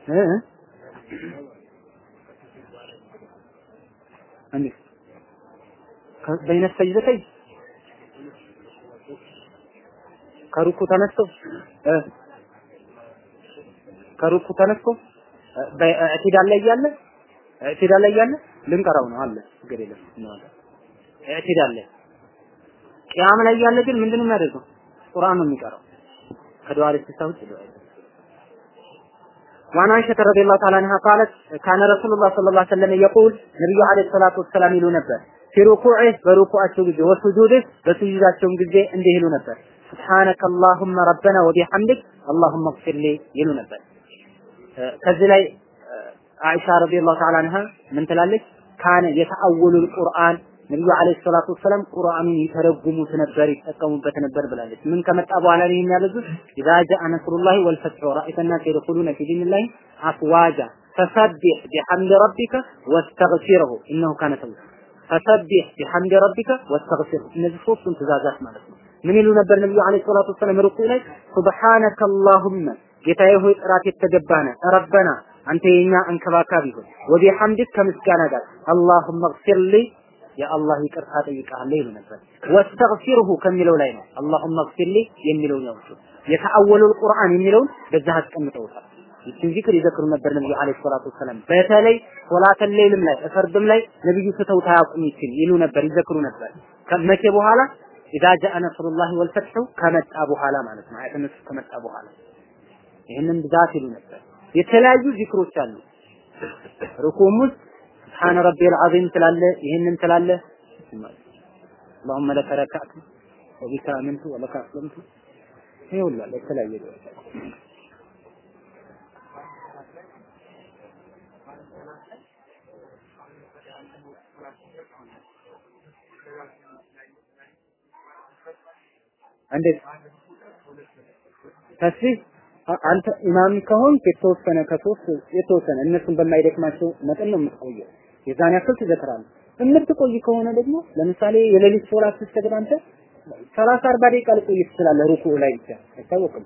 እ እንዴ በይነ ሰጅደተይ ከሩኩ ተነስቶ ከሩኩ ተነስቶ በእዕቲዳል ላይ እያለ እዕቲዳል ላይ እያለ ልንቀራው ነው አለ ችግር የለም እናዋለን እዕቲዳል ላይ ቂያም ላይ እያለ ግን ምንድን ነው የሚያደርገው ቁርአን ነው የሚቀራው ከዱዓ ልስታ ውጭ ዱዓ وعن عائشة رضي الله تعالى عنها قالت كان رسول الله صلى الله عليه وسلم يقول نبي عليه الصلاة والسلام ይሉ ነበር في ركوعه በሩኩዓቸው ጊዜ ወስጁድህ በስጁዳቸውም ጊዜ እንዲህ ይሉ ነበር سبحانك اللهم ربنا وبحمدك اللهم اغفر لي ይሉ ነበር ከዚህ ላይ አይሻ ረዲየላሁ ተዓላ አንሃ ምን ትላለች? ካነ የተአወሉ ቁርአን ነብዩ አለይሂ ሰላቱ ወሰላም ቁርአኑን ይተረጉሙት ነበር ይጠቀሙበት ነበር ብላለች። ምን ከመጣ በኋላ ነው የሚያበዙት? إذا جاء نصر الله والفتح ورأيت الناس يدخلون في دين الله أفواجا فسبح بحمد ربك واستغفره إنه كان توابا فسبح بحمد ربك واستغفره እነዚህ ሶስቱን ትእዛዛት ማለት ነው። ምን ይሉ ነበር ነብዩ عليه الصلاة والسلام ሩኩ ላይ سبحانك اللهم ጌታዬ ሆይ ጥራት የተገባነ ربنا አንተ የኛ ተንከባካቢ ሆይ وبحمدك ከምስጋና ጋር اللهم اغفر የአላህ ይቅርታ ጠይቃለሁ ይሉ ነበር። ወስተግፊርሁ ከሚለው ላይ ነው አላሁመ እግፊር ሊ የሚለውን ያውጡ። የተአወሉል ቁርአን የሚለውን በዛ አስቀምጠውታል። ይችን ዚክር ይዘክሩ ነበር ነብዩ አለይሂ ሰላቱ ወሰላም። በተለይ ሶላተል ሌይልም ላይ እፈርድም ላይ ነብዩ ስተው ታያቁም ይችን ይሉ ነበር ይዘክሩ ነበር። ከመቼ በኋላ ኢዛ ጃአ ነስሩላሂ ወልፈትሑ ከመጣ በኋላ ማለት ነው። አያተ ከመጣ በኋላ ይህንን ብዛት ይሉ ነበር። የተለያዩ ዚክሮች አሉ። ሩኩም ውስጥ ስብሓነ ረቢል ዐዚም ትላለ፣ ይህንን ትላለ። አላሁመ ለከ ረከዕቱ ወቢከ አመንቱ ወለከ አስለምቱ። ይሄ ሁሉ አለ የተለያየ እንዴት ተስቢህ አንተ ኢማም ከሆንክ የተወሰነ ከሶስት የተወሰነ እነሱን በማይደክማቸው መጠን ነው የምትቆየው። የዛን ያክል ትዘክራለህ። የምትቆይ ከሆነ ደግሞ ለምሳሌ የሌሊት ሶላት ስትሰግድ አንተ ሰላሳ አርባ ደቂቃ ልቆይ ትችላለህ። ሩኩዕ ላይ ብቻ አይታወቅም።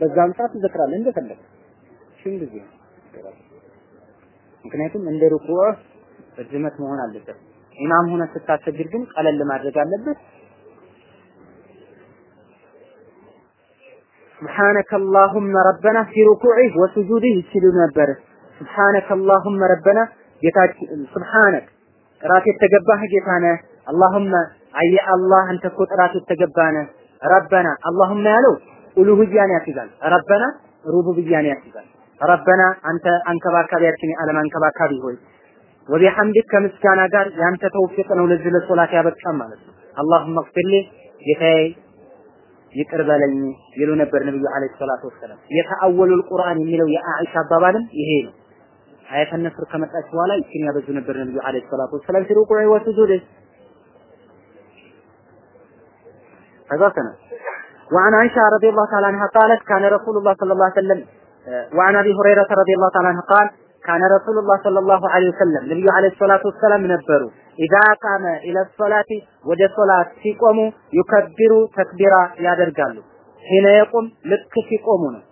በዛን ሰዓት ትዘክራለህ እንደፈለግ ሽን ጊዜ ምክንያቱም እንደ ሩኩዕ ርዝመት መሆን አለበት። ኢማም ሆነ ስታሰግድ ግን ቀለል ማድረግ አለበት። سبحانك اللهم ربنا في ركوعه وسجوده ይችሉ ነበር سبحانك اللهم ربنا ጌታችን سبحانك ጥራት የተገባህ ጌታ ነህ اللهم አየ አላህ አንተ እኮ ጥራት የተገባህ ነህ ረበና اللهم ያለው ኡሉህያን ያስይዛል ረበና ሩቡብያን ያስይዛል ረበና አንተ አንከባካቢያችን የዓለም አንከባካቢ ሆይ ወቢሐምድክ ከምስጋና ጋር ያንተ ተውፊቅ ነው ለዚህ ለሶላት ያበቃም ማለት ነው اللهم اغفر لي ጌታዬ ይቅር በለኝ ይሉ ነበር ነብዩ አለይሂ ሰላቱ ወሰላም። የተአወሉል ቁርአን የሚለው የአኢሻ አባባልም ይሄ ነው። አያተ ነስር ከመጣች በኋላ ይችን ያበዙ ነበር ነብዩ አለይሂ ሰላቱ ወሰላም في ركوعه وسجوده فذكرنا وعن عائشة رضي الله تعالى عنها قالت كان رسول الله صلى الله عليه وسلم وعن ابي هريرة رضي الله تعالى عنه قال كان رسول الله صلى الله عليه وسلم ነብዩ አለይሂ ሰላቱ ወሰላም ነበሩ ኢዛ ቃመ ኢለ ሶላቲ ወደ ሶላት ሲቆሙ يكبر ተክቢራ ያደርጋሉ። حين يقوم ልክ ሲቆሙ ነው።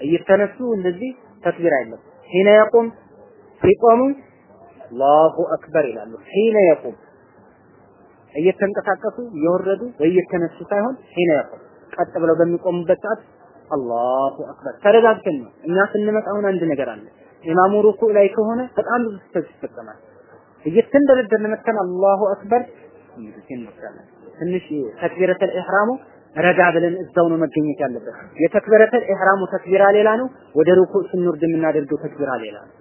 እየተነሱ እንደዚህ ተክቢራ የለም። حين يقوم ሲቆሙ الله أكبر ይላሉ። حين يقوم እየተንቀሳቀሱ እየወረዱ ወይ እየተነሱ ሳይሆን حين يقوم ቀጥ ብለው በሚቆሙበት ሰዓት الله أكبر ተረጋግተን ነው። እኛ ስንመጣ አሁን አንድ ነገር አለ። ኢማሙ ሩኩዕ ላይ ከሆነ በጣም ብዙ ስህተት ይፈጸማል። እየተንደረደርን መተን አላሁ አክበር እንመስላለን። ትንሽ ተክቢረተል ኢህራሙ ረጋ ብለን እዛው ነው መገኘት ያለበት። የተክቢረተል ኢህራሙ ተክቢራ ሌላ ነው፣ ወደ ሩኩዕ ስንወርድ የምናደርገው ተክቢራ ሌላ ነው።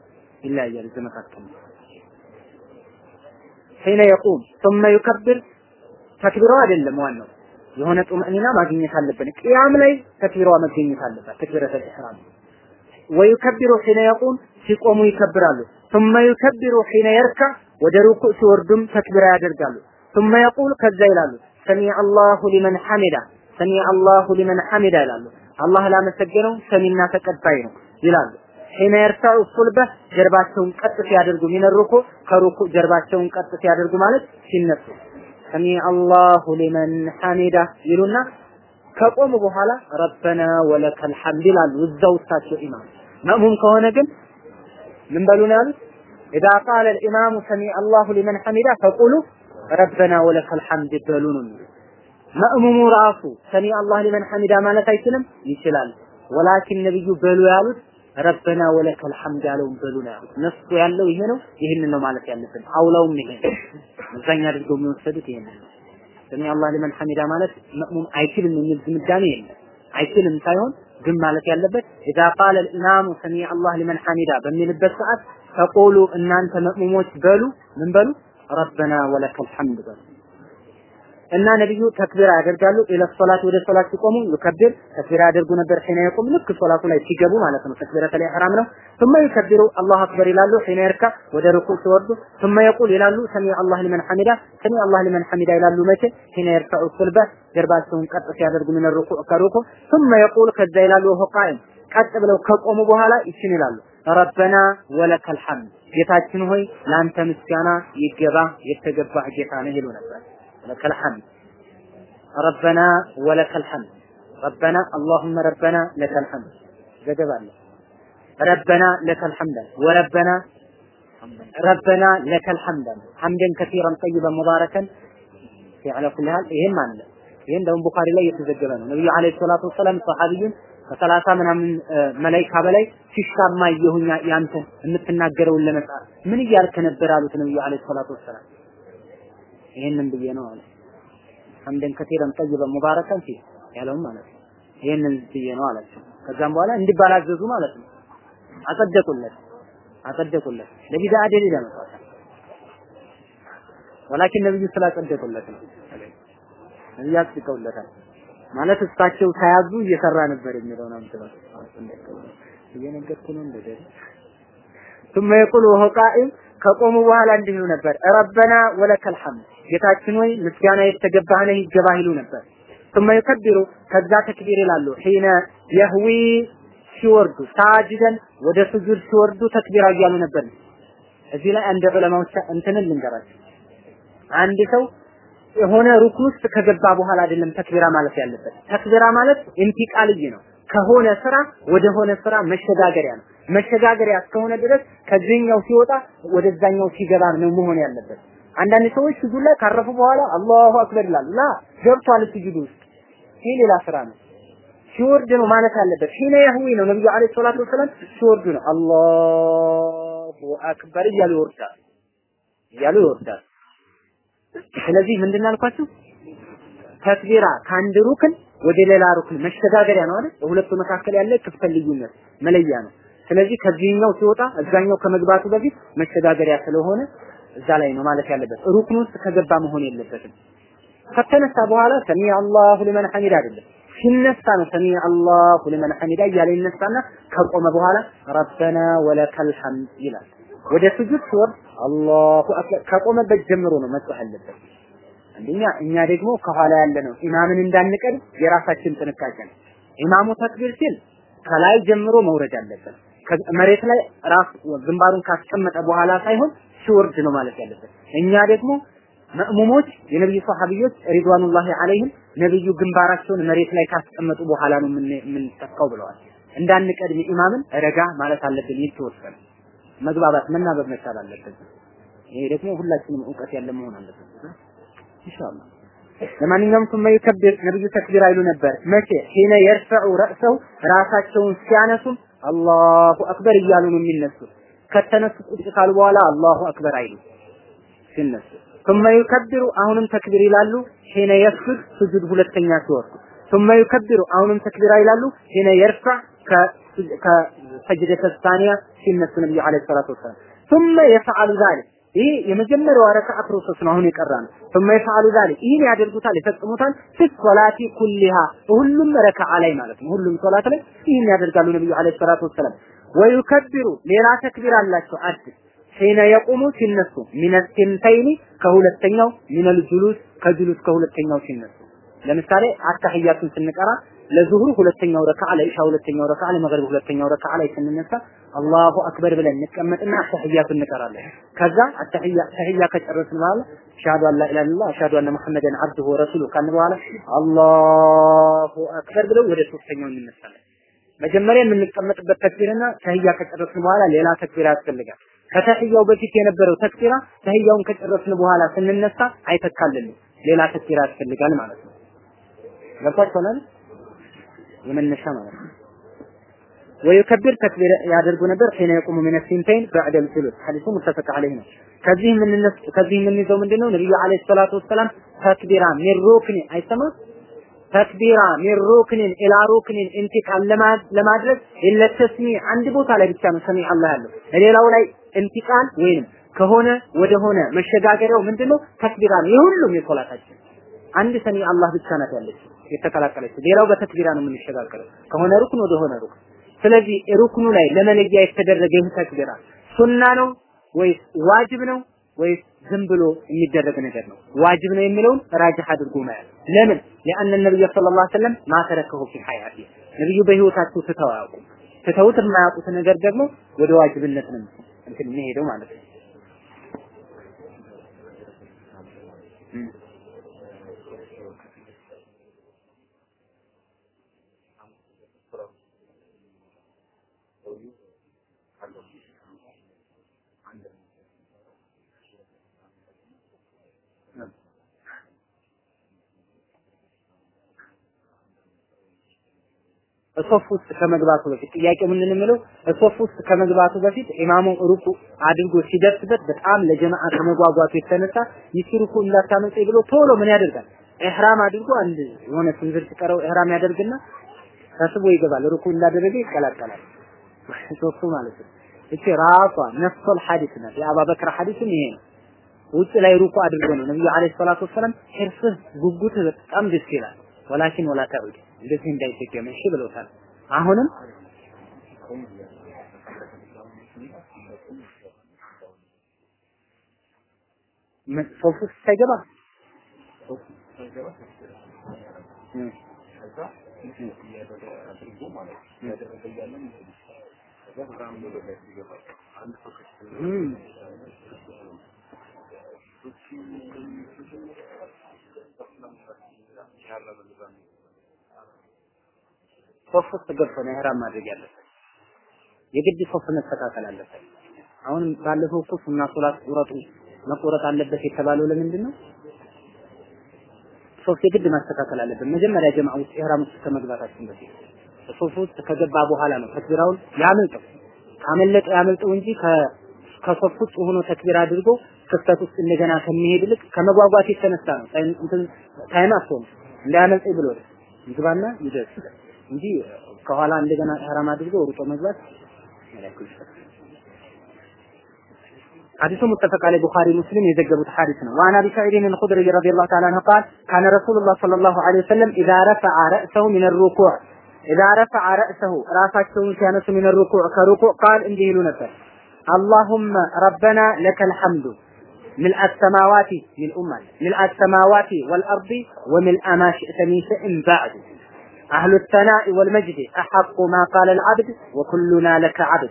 ይለያያል እዚህ መካከል ሒነ የቁም ثم يكبر ተክቢራው አይደለም ዋናው የሆነ ጡምእኒና ማግኘት አለብን። ቅያም ላይ ተክቢራዋ መገኘት አለበት። ተክቢረተል ኢህራም ወዩከቢሩ ሒነ የቁም ሲቆሙ ይከብራሉ። ثم يكبر حين يركع ወደ ሩኩዕ ሲወርዱም ተክቢራ ያደርጋሉ። ثم يقول ከዛ ይላሉ ሰሚዐ አላሁ ሊመን ሐሚዳ ሰሚዐ አላሁ ሊመን ሐሚዳ ይላሉ። አላህ ላመሰገነው ሰሚና ተቀባይ ነው ይላሉ። ሒነ የርፈዑ ሱልበህ ጀርባቸውን ቀጥ ሲያደርጉ ሚነ ሩኩዕ ከሩኩዕ ጀርባቸውን ቀጥ ሲያደርጉ ማለት ሲነሱ ሰሚዐ አላሁ ሊመን ሐሚዳ ይሉና ከቆሙ በኋላ ረበና ወለከል ሐምድ ይላሉ። እዛው እሳቸው ኢማም መእሙም ከሆነ ግን ምን በሉ ነው ያሉት? ኢዛ ቃለ الإمام ሰሚዐ አላሁ ሊመን ሐሚዳ ፈቁሉ ረበና ወለከል ሐምድ በሉ ነው የሚሉት። መእሙሙ ራሱ ሰሚዐ አላህ ሊመን ሐሚዳ ማለት አይችልም? ይችላል። ወላኪን ነብዩ በሉ ያሉት ረበና ወለከል ሐምድ ያለውን በሉ ነው ያሉት። ነሱ ያለው ይሄ ነው። ይህንን ነው ማለት ያለብን። አውላውም ይሄ ነው። አብዛኛ አድርገው የሚወሰዱት ይሄንን ነው። ሰሚዐ አላህ ሊመን ሐሚዳ ማለት መእሙም አይችልም የሚል ድምዳሜ የለም። አይችልም ሳይሆን ግን ማለት ያለበት ኢዛ ቃለ الإمام ሰሚዐ አላህ ሊመን ሐሚዳ በሚልበት ሰዓት ተቆሉ እናንተ መእሙሞች በሉ ምን በሉ ረበና ወለከል ሐምድ በሉ እና ነብዩ ተክቢራ ያደርጋሉ ኢለ ሶላት ወደ ሶላት ሲቆሙ ይከብር ተክቢራ ያደርጉ ነበር ሒና የቁም ልክ ሶላቱ ላይ ሲገቡ ማለት ነው ተክቢረተል ኢሕራም ነው ثم يكبروا الله اكبر ይላሉ ሒና ይርካ ወደ ሩኩዕ ሲወርዱ ثم يقول ይላሉ ሰሚ አላህ ሊመን ሐሚዳ ሰሚ አላህ ሊመን ሐሚዳ ይላሉ መቼ ሒና ይርፈዑ ሱልበ ጀርባቸውን ቀጥ ሲያደርጉ ምን ሩኩዕ ከሩኩዕ ثم يقول ከዛ ይላሉ ወሆ ቃኢም ቀጥ ብለው ከቆሙ በኋላ ይችን ይላሉ ረበና ወለከል ሐምድ። ጌታችን ሆይ ለአንተ ምስጋና ይገባ የተገባህ ጌታ ነህ ይሉ ነበር። ወለከል ሐምድ። ረበና ወለከል ሐምድ። ረበና አላሁመ ረበና ለከል ሐምድ። ገደብ ረበና ለከል ሐምድ ወረበና ረበና ለከል ሐምድ ሐምደን ከሲረን ጠይበን ሙባረከን ፊዕለ ኩል ይህም አለ። ይህ እንደውም ቡኻሪ ላይ የተዘገበ ነው። ነቢዩ ዓለይሂ ሰላቱ ወሰላም ሰሓቢዩን ከሰላሳ ምናምን መላይካ በላይ ሲሻማ እየሁኛ ያንተ የምትናገረውን ለመጻፍ ምን እያልክ ነበር አሉት ነብዩ አለይሂ ሰላቱ ወሰላም። ይሄንን ብዬ ነው አለ። ሐምደን ከቲረን ጠይበን ሙባረከን ፊ ያለውም ማለት ነው። ይሄንን ብዬ ነው አላቸው። ከዛም በኋላ እንዲባል አዘዙ ማለት ነው። አጸደቁለት አጸደቁለት። ለቢድዓ ደሊል ያመጣል ወላኪን ነብዩ ስላጸደቁለት ነው። ነብዩ አጽድቀውለታል ማለት እሳቸው ሳያዙ እየሰራ ነበር የሚለው ነው እንትባል እየነገርኩ ነው እንደዚህ ثم يقول وهو قائم ከቆሙ በኋላ እንዲህ ይሉ ነበር ረበና ወለከል ሐምድ ጌታችን ወይ ምስጋና የተገባህ ነህ ይገባህ ይሉ ነበር ثم يكبر ከዛ ተክቢር ይላሉ ሒነ የህዊ ሲወርዱ ሳጅደን ወደ ስጁድ ሲወርዱ ተክቢራ እያሉ ነበር እዚህ ላይ አንድ ዑለማዎች እንትንን ልንገራችሁ አንድ ሰው የሆነ ሩክን ውስጥ ከገባ በኋላ አይደለም ተክቢራ ማለት ያለበት። ተክቢራ ማለት ኢንቲቃልይ ነው። ከሆነ ስራ ወደ ሆነ ስራ መሸጋገሪያ ነው። መሸጋገሪያ እስከሆነ ድረስ ከዚህኛው ሲወጣ ወደዛኛው ሲገባ ነው መሆን ያለበት። አንዳንድ ሰዎች ስጁድ ላይ ካረፉ በኋላ አላሁ አክበር ይላሉ። ላ ገብቷል ስጁድ ውስጥ። ይህ ሌላ ስራ ነው። ሲወርድ ነው ማለት ያለበት። ሒነ የህዊ ነው ነብዩ አለይሂ ሰላቱ ወሰላም ሲወርዱ ነው አላሁ አክበር እያሉ ይወርዳል እያሉ ይወርዳል። ስለዚህ ምንድን አልኳችሁ? ተክቢራ ከአንድ ሩክን ወደ ሌላ ሩክን መሸጋገሪያ ነው አይደል? በሁለቱ መካከል ያለ ክፍተት ልዩነት መለያ ነው። ስለዚህ ከዚህኛው ሲወጣ እዛኛው ከመግባቱ በፊት መሸጋገሪያ ስለሆነ እዛ ላይ ነው ማለት ያለበት። ሩክን ውስጥ ከገባ መሆን የለበትም። ከተነሳ በኋላ سمع الله لمن حمد አይደለም ሲነሳ ነው سمع الله لمن حمده እያለ ይነሳና ከቆመ በኋላ ربنا ولك الحمد ይላል። ወደ ስጁድ ሲወርድ الله أكبر ከቆመበት ጀምሮ ነው መጮህ ያለበት። አንደኛ እኛ ደግሞ ከኋላ ያለ ነው ኢማምን እንዳንቀድም የራሳችን ጥንቃቄ ነው። ኢማሙ ተክቢር ሲል ከላይ ጀምሮ መውረድ አለበት። መሬት ላይ ራስ ግንባሩን ካስቀመጠ በኋላ ሳይሆን ሲወርድ ነው ማለት ያለበት። እኛ ደግሞ መእሙሞች የነብዩ ሰሃቢዎች ሪድዋኑላሂ ዐለይሂም ነብዩ ግንባራቸውን መሬት ላይ ካስቀመጡ በኋላ ነው የምንተካው ብለዋል። እንዳንቀድም ኢማምን ረጋ ማለት አለብን የተወሰነ መግባባት መናበብ መቻል አለበት። ይሄ ደግሞ ሁላችንም እውቀት ያለ መሆን አለበት። ኢንሻአላህ ለማንኛውም ثم يكبر ነብዩ ተክቢር አይሉ ነበር መቼ ሒነ የርፈዑ ረእሰው ራሳቸውን ሲያነሱም አላሁ አክበር እያሉ ነው የሚነሱት ከተነሱ ቁጭ ካሉ በኋላ አላሁ አክበር አይሉ ሲነሱ ثم يكبر አሁንም ተክቢር ይላሉ ሒነ የስጁድ ስጁድ ሁለተኛ ሲወርዱ ثم يكبر አሁንም ተክቢር ይላሉ ሒነ የርፈዕ ከሰጅደተ ሳኒያ ሲነሱ ነብዩ አለይሂ ሰላቱ ወሰላም ثم يفعل ذلك ይህ የመጀመሪያው ረካዓ ፕሮሰስ ነው አሁን የቀራ ነው ثم يفعل ذلك ይህን ያደርጉታል ይፈጽሙታል في الصلاه كلها ሁሉም ረካዓ ላይ ማለት ነው ሁሉም ሶላት ላይ ይህን ያደርጋሉ ነብዩ አለይሂ ሰላቱ ወሰላም ወይከብሩ ሌላ ተክቢር አላቸው አዲስ ሒነ የቁሙ ሲነሱ ሚነ ሲንተይኒ ከሁለተኛው ሚነል ጁሉስ ከጁሉስ ከሁለተኛው ሲነሱ ለምሳሌ አታህያቱን ስንቀራ ለዙሁር ሁለተኛው ረካዓ ለኢሻ ሁለተኛው ረካዓ ለመግሪብ ሁለተኛው ረካዓ ላይ ስንነሳ አላሁ አክበር ብለን እንቀመጥና አታህያቱን እንቀራለን። ከዛ አታህያ ተህያ ከጨረስን በኋላ አሽሀዱ አን ላ ኢላሀ ኢለላህ አሽሀዱ አነ ሙሐመደን አብዱሁ ወረሱሉ ካልን በኋላ አላሁ አክበር ብለው ወደ ሶስተኛው እንነሳለን። መጀመሪያ የምንቀመጥበት ተክቢርና ተህያ ከጨረስን በኋላ ሌላ ተክቢር ያስፈልጋል። ከተህያው በፊት የነበረው ተክቢራ ተህያውን ከጨረስን በኋላ ስንነሳ አይተካልንም። ሌላ ተክቢራ ያስፈልጋል ማለት ነው። ገብቷችኋል? የመነሻ ማለት ነው። ويكبر ተክቢር ያደርጉ ነበር حين يقوم من الثنتين بعد الجلوس ሐዲሱ متفق عليه ነው። ከዚህ የምንነስ ከዚህ የምንይዘው ምንድነው? ነብዩ عليه الصلاة والسلام ተክቢራ من ركن አይሰማም ተክቢራ من ركن إلى ركن انتقال ለማድረግ إلا التسميع አንድ ቦታ ላይ ብቻ ነው سمع الله ያለው ሌላው ላይ ኢንቲቃል ወይንም ከሆነ ወደ ሆነ መሸጋገሪያው ምንድነው? ተክቢራ ነው። የሁሉም የሶላታችን አንድ ሰሚ አላህ ብቻ ናት ያለች የተቀላቀለች። ሌላው በተክቢራ ነው የምንሸጋገረው ከሆነ ሩክን ወደ ሆነ ሩክን። ስለዚህ ሩክኑ ላይ ለመለያ የተደረገ ይህ ሱና ነው ወይስ ዋጅብ ነው ወይስ ዝም ብሎ የሚደረግ ነገር ነው? ዋጅብ ነው የሚለውን ራጅህ አድርጎ ማያል። ለምን? ለአን ነብዩ ሰለላሁ ዐለይሂ ወሰለም ማተረከሁ ፊ ሐያቲ ነብዩ በህይወታቸው ትተው አያውቁም። የማያውቁት ነገር ደግሞ ወደ ዋጅብነት ነው እንትን የሚሄደው ማለት ነው። ሶፍ ውስጥ ከመግባቱ በፊት ጥያቄው ምንድን የሚለው ሶፍ ውስጥ ከመግባቱ በፊት ኢማሙ ሩኩ አድርጎ ሲደርስበት በጣም ለጀማዓ ከመጓጓቱ የተነሳ ይቺ ሩኩ ብሎ ቶሎ ምን ያደርጋል? ኢህራም አድርጎ አንድ የሆነ ስንዝር ሲቀረው ኢህራም ያደርግና ተስቦ ይገባል። ሩኩ እንዳደረገ ይቀላቀላል። ሶፉ ማለት ነው። እቺ ራሷ نفس الحديث ናት። የአባበክር ሐዲስም ይሄ ነው። ውጭ ላይ ሩኩ አድርጎ ነው ነብዩ عليه الصلاة والسلام حرصه ጉጉት በጣም ደስ ይላል። ወላኪን ወላ ተዑድ እንደዚህ እንዳይደገም እሺ ብለውታል። አሁንም ሶፍ ውስጥ ሳይገባ ሶፍ ውስጥ ገብቶ ነው ኢህራም ማድረግ ያለበት። የግድ ሶፍ መስተካከል አለበት። አሁን ባለፈው እኮ ሱና ሶላት ቁረጡ መቆረጥ አለበት የተባለው ለምንድን ነው? ሶፍ የግድ ማስተካከል አለበት። መጀመሪያ ጀማዓ ውስጥ ኢህራም ውስጥ ከመግባታችን በፊት ሶፍ ውስጥ ከገባ በኋላ ነው ተክቢራውን ያመልጠው። ካመለጠ ያመልጠው እንጂ ከሶፍ ውጭ ሆኖ ተክቢር አድርጎ ክፍተት ውስጥ እንደገና ከሚሄድ ይልቅ ከመጓጓት የተነሳ ነው። ታይም አትሆን እንዳያመልጠኝ ብሎ ይግባና ይደርስ እንጂ ከኋላ እንደገና ኢህራም አድርጎ ሩጦ መግባት حديث متفق عليه البخاري ومسلم يذكروا حديث وعن ابي سعيد الخدري رضي الله تعالى عنه قال كان رسول الله صلى الله عليه وسلم اذا رفع راسه من الركوع اذا رفع راسه راسه كان من الركوع كركوع قال እንዲህ ይሉ ነበር اللهم ربنا لك الحمد ملء السماوات من أمة ملء السماوات والأرض وملء ما شئت من شيء بعد أهل الثناء والمجد أحق ما قال العبد وكلنا لك عبد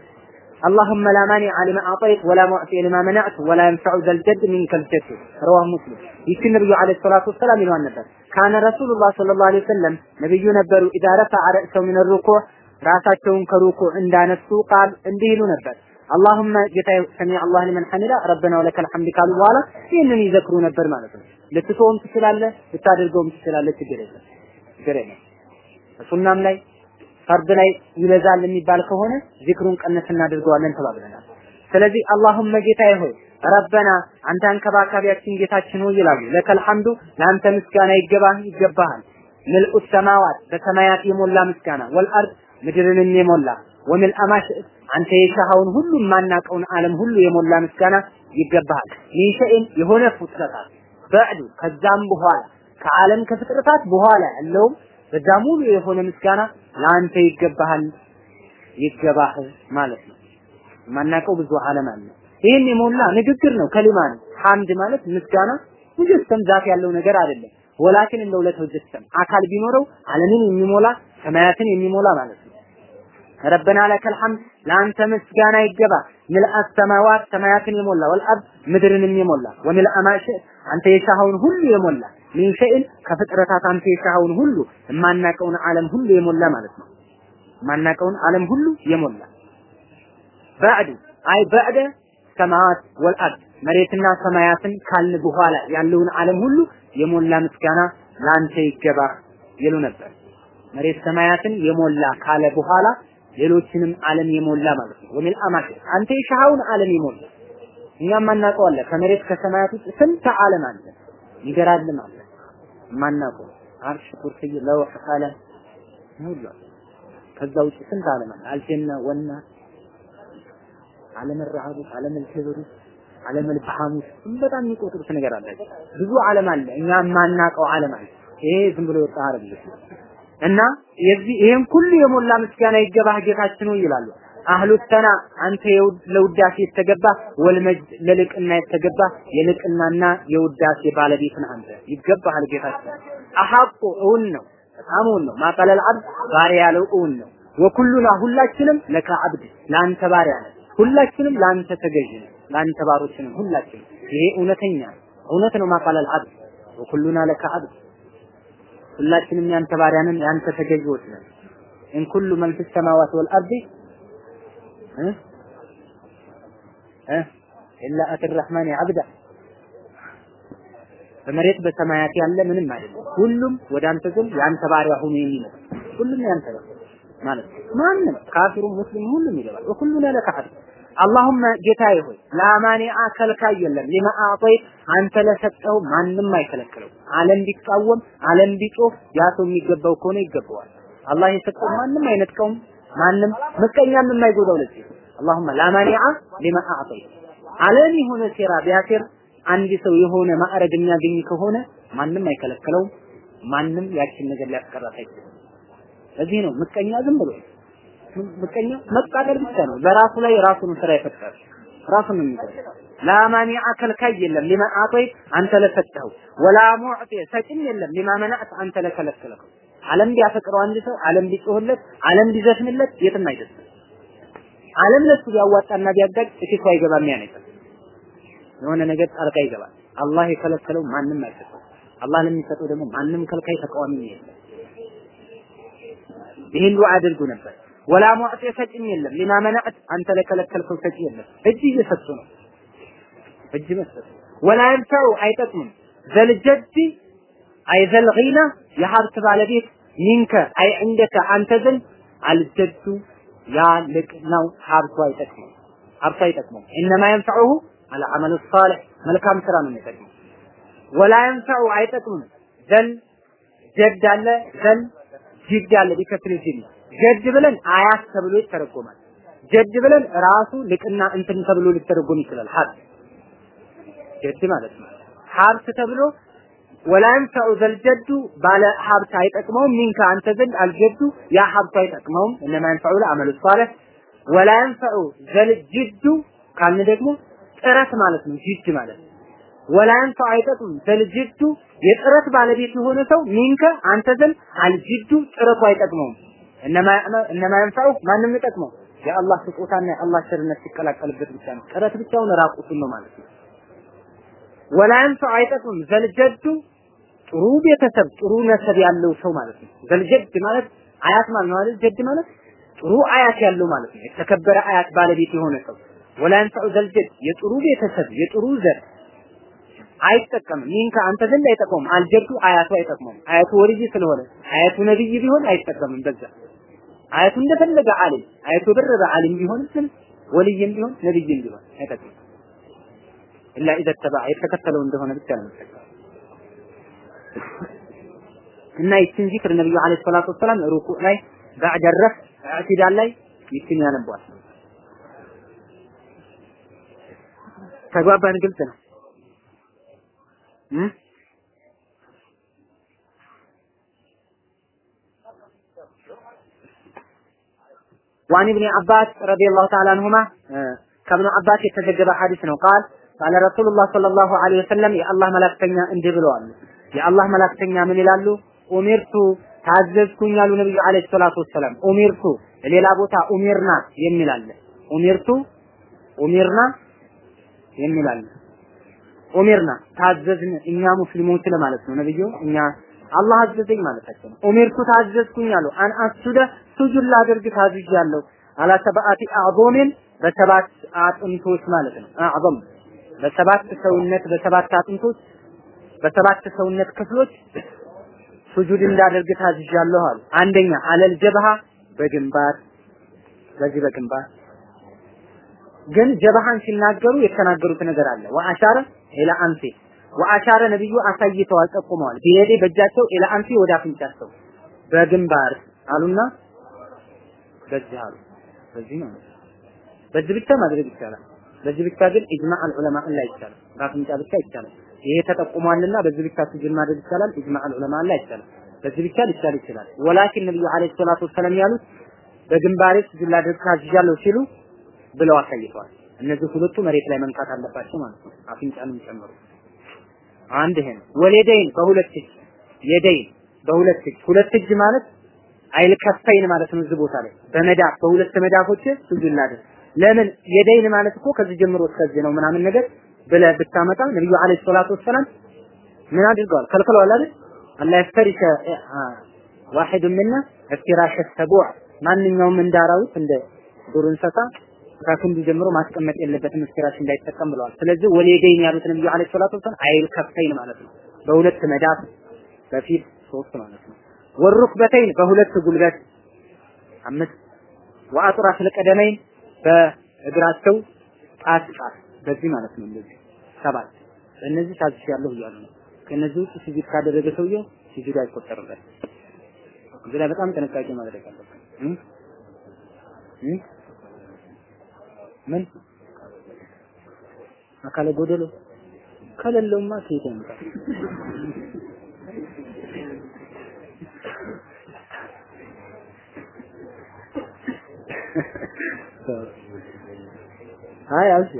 اللهم لا مانع لما أعطيت ولا معطي لما منعت ولا ينفع ذا الجد منك الجد رواه مسلم يكن النبي عليه الصلاة والسلام إلى النبر كان رسول الله صلى الله عليه وسلم نبي نبر إذا رفع رأسه من الركوع رأساتهم كركوع عند نفسه قال እንዲህ ይሉ ነበር اللهم ጌታ ሰሚ አላህ ሊመን ሐሚዳ ረበና ወለከል ሐምድ ካሉ በኋላ ይህንን ይዘክሩ ነበር ማለት ነው። ልትተውም ትችላለህ፣ ልታደርገውም ትችላለህ። ችግር የለም ችግር የለም። ሱናም ላይ ፈርድ ላይ ይበዛል የሚባል ከሆነ ዚክሩን ቀነስ እናደርገዋለን ተባብለናል። ስለዚህ አላሁመ ጌታዬ ሆይ ረበና አንተ አንከባካቢያችን ጌታችን ሆይ ይላሉ። ለከል ሐምዱ ለአንተ ምስጋና ይገባህ ይገባሃል። ምልኡ ሰማዋት በሰማያት የሞላ ምስጋና ወልአርድ ምድርንም የሞላ ወሚል አማሽ አንተ የሻኸውን ሁሉ የማናቀውን ዓለም ሁሉ የሞላ ምስጋና ይገባሃል። ሚን ሸይን የሆነ ፍጥረታት በዕዱ ከዛም በኋላ ከዓለም ከፍጥረታት በኋላ ያለውም በዛ ሙሉ የሆነ ምስጋና ለአንተ ይገባሃል ይገባህ ማለት ነው። የማናቀው ብዙ ዓለም አለ። ይህን የሞላ ንግግር ነው፣ ከሊማ ሐምድ ማለት ምስጋና ሙጀሰም ዛት ያለው ነገር አይደለም። ወላኪን እንደው ለተወጀሰም አካል ቢኖረው ዓለምን የሚሞላ ሰማያትን የሚሞላ ማለት ነው። ረበና ለከል ሐምድ ለአንተ ምስጋና ይገባ ምልአ ሰማዋት ሰማያትን የሞላ ወልአርድ ምድርንም የሞላ ወምልአ ማሽ አንተ የሻኸውን ሁሉ የሞላ ሚን ሸይን ከፍጥረታት አንተ የሻኸውን ሁሉ የማናቀውን ዓለም ሁሉ የሞላ ማለት ነው። የማናቀውን ዓለም ሁሉ የሞላ ባዕዱ አይ ባዕደ ሰማዋት ወልአርድ መሬትና ሰማያትን ካልን በኋላ ያለውን ዓለም ሁሉ የሞላ ምስጋና ለአንተ ይገባ ይሉ ነበር። መሬት ሰማያትን የሞላ ካለ በኋላ ሌሎችንም ዓለም የሞላ ማለት ነው። ወሚል አማሽ አንተ የሻኸውን ዓለም የሞላ እኛም ማናውቀው አለ። ከመሬት ከሰማያት ውስጥ ስንት ዓለም አለ ይገራልም አለ ማናውቀው አርሽ፣ ኩርሲይ፣ ለውህ፣ ቀለም ሁሉ ከዛ ውጭ ስንት ዓለም አለ። አልጀና ወና ዓለም ረሃቡ፣ ዓለም ልክብሩ፣ ዓለመል በሐሙስ በጣም የሚቆጥሩት ነገር አለ። ብዙ ዓለም አለ፣ እኛ የማናውቀው ዓለም አለ። ይሄ ዝም ብሎ የወጣ አይደለም። እና የዚህ ይሄን ሁሉ የሞላ ምስጋና ይገባህ ጌታችን ይላሉ። አህሉ ተና አንተ ለውዳሴ የተገባ ወልመጅድ ለልቅና የተገባ የልቅናና የውዳሴ ባለቤት ነህ አንተ ይገባሃል ጌታችን። አሐቁ እውን ነው በጣም እውን ነው። ማቀለል አብድ ባሪያ ያለው እውን ነው። ወኩሉና ሁላችንም ለካ አብድ ለአንተ ባሪያ ነን። ሁላችንም ለአንተ ተገዥ ነን። ለአንተ ባሮች ነን ሁላችንም። ይሄ እውነተኛ እውነት ነው። ማቀለል አብድ وكلنا لك عبد ሁላችንም ያንተ ባሪያ ነን፣ ያንተ ተገዥዎች ነን። إن كل السماوات والأرض إلا آتي الرحمن عبدا በመሬት በሰማያት ያለ ምንም አይደለም። ሁሉም ወደ አንተ ዘንድ የአንተ ባሪያ ሆኖ የሚመጣ ሁሉም ያንተ ነው ማለት ማንም ካፊሩም ሙስሊም ሁሉም ይገባል። ወኩሉና ለከ ሐድ አላሁመ ጌታዬ ሆይ ላማኒአ ከልካይ የለም ሊማ አዕጠይት አንተ ለሰጠው ማንም አይከለክለው። ዓለም ቢቃወም ዓለም ቢጮህ ያ ሰው የሚገባው ከሆነ ይገባዋል። አላህ የሰጠው ማንም አይነጥቀውም። ማንም ምቀኛም የማይጎዳው ለዚህ አላሁመ ላማኒአ ሊማ አዕጠይት ዓለም የሆነ ሴራ ቢያሴር አንድ ሰው የሆነ ማዕረግ የሚያገኝ ከሆነ ማንም አይከለክለውም። ማንም ያችን ነገር ሊያስቀራት አይችልም። ለዚህ ነው ምቀኛ ዝም ብሎ ምቀኛ መቃጠል ብቻ ነው። በራሱ ላይ ራሱን ስራ ይፈጥራል። ራሱን የሚገርም ላማኒ አከልካይ የለም ሊማ አጦይ አንተ ለሰጠኸው ወላ ሙዕጢ ሰጭም የለም ሊማ መናዕት አንተ ለከለከለከው። ዓለም ቢያፈቅረው አንድ ሰው ዓለም ቢጮህለት ዓለም ቢዘፍንለት የትም አይደርስም። ዓለም ለሱ ቢያዋጣና ቢያጋጭ እሺ አይገባም ያ ነገር የሆነ ነገር ጣልቃ ይገባል። አላህ የከለከለው ማንም አይሰጠው። አላህ ለሚሰጠው ደግሞ ማንም ከልካይ ተቃዋሚ የለም። ይህን ዱዓ አድርጉ ነበር። ወላ ሙዕጢ ሰጭም የለም ሊማ መናዕት አንተ ለከለከልከው ሰጪ የለም። እጅ እየሰጡ ነው። እጅ መስጠት ወላ የንፈዑ አይጠቅምም። ዘልጀድ አይ ዘልጊና የሀብት ባለቤት ሚንከ አይ እንደከ አንተ ዘንድ አልጀዱ ያ ልቅ ነው ሀብቱ አይጠቅመው ሀብቱ አይጠቅመው እነማ የንፈዑሁ አልዓመሉ ሳሊሕ መልካም ስራ ነው የሚጠቅመው። ወላ የንፈዑ አይጠቅምም ዘል ጀድ አለ ዘል ጅድ አለ ቢከስር ጅድ ጀድ ብለን አያት ተብሎ ይተረጎማል። ጀድ ብለን ራሱ ልቅና እንትን ተብሎ ሊተረጎም ይችላል። ሀብት ጀድ ማለት ነው። ሀብት ተብሎ ወላ የንፈዑ ዘልጀዱ ባለ ሀብት አይጠቅመውም ሚንከ አንተ ዘንድ አልጀዱ ያ ሀብቱ አይጠቅመውም። እነማ የንፈዑ ለአመሉ ሳሊሕ ወላ የንፈዑ ዘልጅዱ ካልን ደግሞ ጥረት ማለት ነው። ጅድ ማለት ወላ የንፈዑ አይጠቅምም ዘልጅዱ የጥረት ባለቤት የሆነ ሰው ሚንከ አንተ ዘንድ አልጅዱ ጥረቱ አይጠቅመውም። እነማ የንፈዑ ማንም ይጠቅመው የአላህ ስጦታና የአላህ ቸርነት ሲቀላቀልበት ብቻ ነው። ጥረት ብቻውን ራቁቱን ነው ማለት ነው። ወላ የንፈዑ አይጠቅምም ዘልጀዱ ጥሩ ቤተሰብ ጥሩ ነሰብ ያለው ሰው ማለት ነው። ዘልጀድ ማለት አያት ማለት ነው አይደል? ማለት ጥሩ አያት ያለው ማለት ነው። የተከበረ አያት ባለቤት የሆነ ሰው ወላ የንፈዑ ዘልጀድ የጥሩ ቤተሰብ የጥሩ ዘር አይጠቀምም። ይህን ከአንተ ዘንድ አይጠቅመውም። አልጀዱ አያቱ አይጠቅመውም። አያቱ ወልይ ስለሆነ አያቱ ነብይ ቢሆን አይጠቀምም። በዛ አያቱ እንደፈለገ ዓሊም አያቱ የበረረ ዓሊም ቢሆን ግን ወልይም ቢሆን ነብይም ቢሆን አይጠቅምም። ኢላ ኢዘ ተበዐ የተከተለው እንደሆነ ብቻ ነው የሚጠቀመው። እና ይችን ዚክር ነብዩ አለይሂ ሰላቱ ወሰላም ሩኩዕ ላይ ባዕደ ረፍ ኢዕቲዳል ላይ ይችን ያነቧል። ተግባባን? ግልጽ ነው። وعن ابن عباس رضي الله تعالى عنهما ከብኑ አባስ የተዘገበ ሐዲስ ነው ቃል ቃለ ረሱሉላህ ሰለላሁ ዐለይሂ ወሰለም የአላህ መላእክተኛ እንዲህ ብለዋል የአላህ መላእክተኛ ምን ይላሉ? ኡሚርቱ ታዘዝኩኝ ያሉ ነብዩ አለይሂ ሰላቱ ወሰላም። ኡሚርቱ ሌላ ቦታ ኡሚርና የሚል አለ። ኡሚርቱ ኡሚርና የሚል ኡሚርና ታዘዝን እኛ ሙስሊሞች ለማለት ነው ነብዩ። እኛ አላህ አዘዘኝ ማለታቸው ነው። ኡሚርቱ ታዘዝኩኝ አሉ። አን አስጁደ ሱጁድ ላደርግ ታዝዣለሁ። አላ ሰብአቲ አዕዞምን በሰባት አጥንቶች ማለት ነው። አዕظም በሰባት ሰውነት በሰባት አጥንቶች በሰባት ሰውነት ክፍሎች ሱጁድ እንዳደርግ ታዝዣለሁ አሉ። አንደኛ አለል ጀብሃ በግንባር በዚህ በግንባር ግን ጀብሃን ሲናገሩ የተናገሩት ነገር አለ። ወአሻረ ኢላ አንፊ ወአሻረ ነብዩ አሳይተዋል፣ ጠቁመዋል። ቢሄዴ በእጃቸው ኢላ አንፊ ወደ አፍንጫቸው በግንባር አሉና በዚህ አሉ። በዚህ ነው በዚህ ብቻ ማድረግ ይቻላል። በዚህ ብቻ ግን ኢጅማዕ አልዑለማ ላይ አይቻልም። በአፍንጫ ብቻ አይቻልም። ይሄ ተጠቁሟልና በዚህ ብቻ ስጁድ ማድረግ ይቻላል። ኢጅማዕ አልዑለማ ላይ አይቻልም። በዚህ ብቻ ሊቻል ይችላል። ወላኪን ነብዩ አለይሂ ሰላቱ ወሰለም ያሉት በግንባሬ ስጁድ ላድርግ ታዝዣለሁ ሲሉ ብለው አሳይተዋል። እነዚህ ሁለቱ መሬት ላይ መንካት አለባቸው ማለት ነው። አፍንጫንም ጨምሮ አንድ ይሄ ነው። ወሌደይን በሁለት እጅ የደይን በሁለት እጅ ሁለት እጅ ማለት አይል ከፈይን ማለት ነው። እዚህ ቦታ ላይ በመዳፍ በሁለት መዳፎች ስጁድ ላድርግ ለምን የደይን ማለት እኮ ከዚህ ጀምሮ እስከዚህ ነው ምናምን ነገር ብለህ ብታመጣ ነብዩ አለይሂ ሰላቱ ወሰላም ምን አድርገዋል? ከልክለዋል አይደል? አላ ይፍተሪከ ዋሂድ ምና እፍቲራሽ ሰቡዕ ማንኛውም እንደ አራዊት እንደ ዱር እንስሳ ከክንዱ ጀምሮ ማስቀመጥ የለበትም እፍቲራሽ እንዳይጠቀም ብለዋል። ስለዚህ ወሌደይን ያሉት ነብዩ አለይሂ ሰላቱ ወሰላም አይል ከፈይን ማለት ነው። በሁለት መዳፍ በፊት ሶስት ማለት ነው። ወሩክበተይን በሁለት ጉልበት አምስት ወአጥራፍ ለቀደመይን በእግራቸው ጣት ጣት በዚህ ማለት ነው። እንደዚህ ሰባት እነዚህ ታዝሽ ያለው እያሉ ነው። ከነዚህ ውስጥ ስጁድ ካደረገ ሰውየው ስጁድ አይቆጠርበት። እዚህ ላይ በጣም ጥንቃቄ ማድረግ አለበት። ምን አካለ ጎደሎ ከሌለውማ ከየት ያመጣል? አይ አልሽ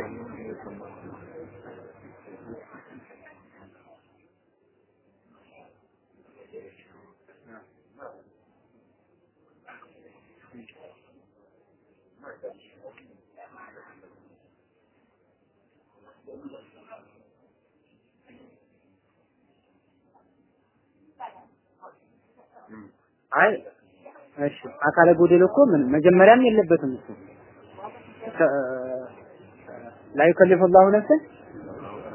አይ እሺ አካለ ጎደሎ እኮ ምን መጀመሪያም የለበትም እሱ ላ ዩከሊፉ ላሁ ነፍሰን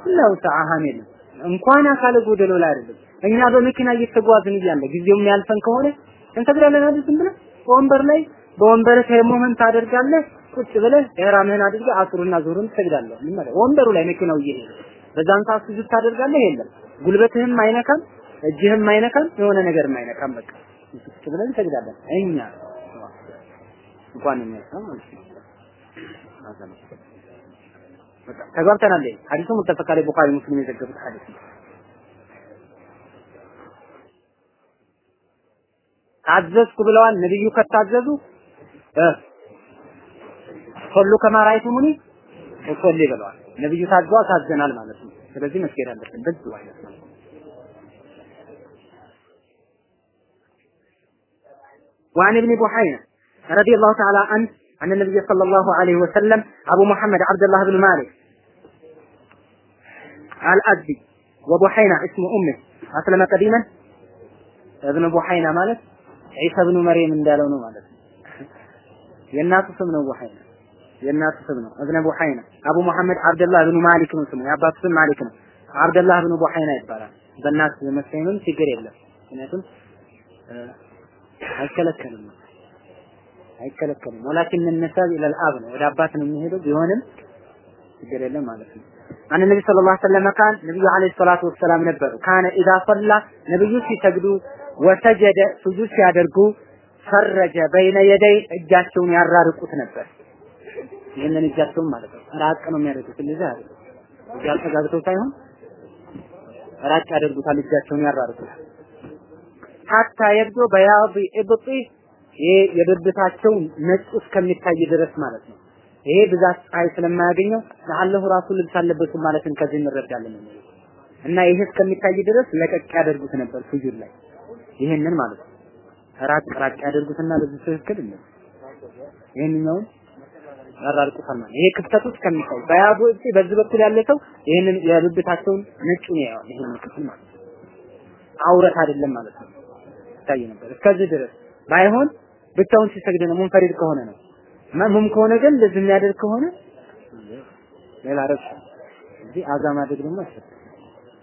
ኢላ ውስዐሃ የለም። እንኳን አካለ ጎደሎ ላይ አይደለም እኛ በመኪና እየተጓዝን እያለ ጊዜው የሚያልፈን ከሆነ እንሰግዳለን አይደል? ዝም ብለህ በወንበር ላይ በወንበር ተየሙምን ታደርጋለህ። ቁጭ ብለህ ኢህራምህን አድርገህ አሱርና ዙርን ትሰግዳለህ። ምን ማለት ወንበሩ ላይ መኪናው እየሄደ በዛን ሰዓት ስጁድ ታደርጋለህ። የለም ጉልበትህም አይነካም፣ እጅህም አይነካም፣ የሆነ ነገርም አይነካም። በቃ ቁጭ ብለን እንሰግዳለን። እኛ እንኳን ተግባብተናል። ሐዲሱ ሙተፈቅ ዐለይሂ ቡኻሪ ሙስሊም የዘገቡት ሐዲስ ነው። ታዘዝኩ ብለዋል። ነብዩ ከታዘዙ ሶሉ ከማ ራአይቱሙኒ ሶሊ ብለዋል። ነብዩ ታዘዋል፣ ታዘናል ማለት ነው። ስለዚህ መስገድ አለብን በዚህ አይነት ነው። وعن ابن بحينة رضي الله تعالى عنه أن النبي صلى الله عليه وسلم أبو محمد عبد الله بن مالك الأزدي وبحينة اسم أمه أسلم قديما ابن بحينة مالك عيسى بن مريم እንዳለው ነው ማለት ነው። የእናቱ ስም ነው ቡሐይና የእናቱ ስም ነው እብነ ቡሐይና አቡ መሐመድ አብደላህ ብኑ ማሊክ ነው ስሙ የአባቱ ስም ማሊክ ነው አብደላህ ብኑ ቡሐይና ይባላል በእናት መሰየምም ችግር የለም ምክንያቱም አይከለከልም። አይከለከልም። ወላኪን ነሳብ ኢለል አብ ነው። ወደ አባት ነው የሚሄደው። ቢሆንም ችግር የለም ማለት ነው። አን ነቢ ሰለላሁ ዐለይሂ ወሰለም ካን ነብዩ ዐለይሂ ሰላቱ ወሰላም ነበሩ። ካነ ኢዛ ሰላ ነብዩ ሲሰግዱ ወሰጀደ ሱጁድ ሲያደርጉ ፈረጀ በይነ የደይ እጃቸውን ያራርቁት ነበር። ይህንን እጃቸውን ማለት ነው። ራቅ ነው የሚያደርጉት። እንደዚህ አይደል እጃቸው ጋብተው ሳይሆን ራቅ ያደርጉታል። እጃቸውን ያራርቁታል። ሀታ የብዶ በያድ ኢብጢ ይሄ የብብታቸው ነጭ እስከሚታይ ድረስ ማለት ነው። ይሄ ብዛት ፀሐይ ስለማያገኘው ለአለሁ ራሱ ልብስ አለበሱ ማለትን ከዚህ እንረዳለን እና ይሄ እስከሚታይ ድረስ ለቀቅ ያደርጉት ነበር ሱጁድ ላይ ይሄንን ማለት ነው። ራቅ ራቅ ያደርጉትና በዚህ ትክክል ነው። ይሄንኛውን ያራርቁታል ማለት ይሄ ክፍተቱ እስከሚታይ በያዱ እዚህ በዚህ በኩል ያለ ሰው ይሄንን የብብታቸውን ነጩን ያየዋል። ይሄንን ክፍል ማለት ነው። አውረት አይደለም ማለት ነው። ይታይ ነበር። እስከዚህ ድረስ ባይሆን ብቻውን ሲሰግድ ነው ሙንፈሪድ ከሆነ ነው። መሙም ከሆነ ግን እንደዚህ የሚያደርግ ከሆነ ሌላ ረብሻ እዚህ አዛ ማድረግ ደግሞ አይሰጥም።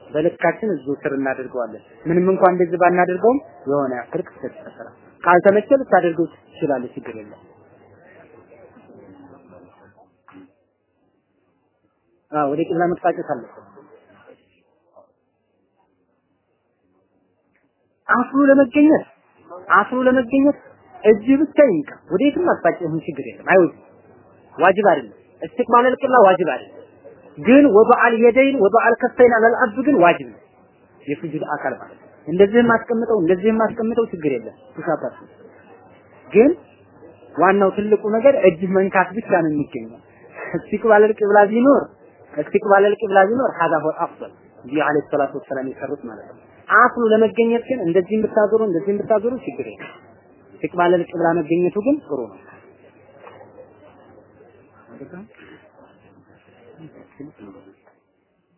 በልካችን እዚሁ ስር እናደርገዋለን። ምንም እንኳን እንደዚህ ባናደርገውም የሆነ ያክል ክፍተት ይፈጠራል። ካልተመቸ ልታደርገው ትችላለህ ችግር የለም አዎ ወደ ቂብላ መቅጣጨት አለበት አስሩ ለመገኘት አስሩ ለመገኘት እጅ ብቻ ይንቃ ወደ የትም ይሁን ችግር የለም። አይወዝ ዋጅብ አይደለም። እስትቅባል ልቅላ ዋጅብ አይደለም። ግን ወበአል የደይን ወበአል ከፈይን አለልአብ ግን ዋጅብ ነው። የሱጁድ አካል ማለት ነው። እንደዚህም አስቀምጠው እንደዚህም ችግር የለም። ዱሻባት ግን ዋናው ትልቁ ነገር እጅ መንካት ብቻ ነው የሚገኘው። እስቲቅባል ልቅብላ ቢኖር እስቲቅባል ልቅብላ ቢኖር ሀዛ ሆ አፍል ነቢዩ ዓለይሂ ሰላቱ ወሰላም የሰሩት ማለት ነው። አስሉ ለመገኘት ግን እንደዚህም ብታዞሩ እንደዚህም ብታዞሩ ችግር የለም እስትቅባል አልቂብላ መገኘቱ ግን ጥሩ ነው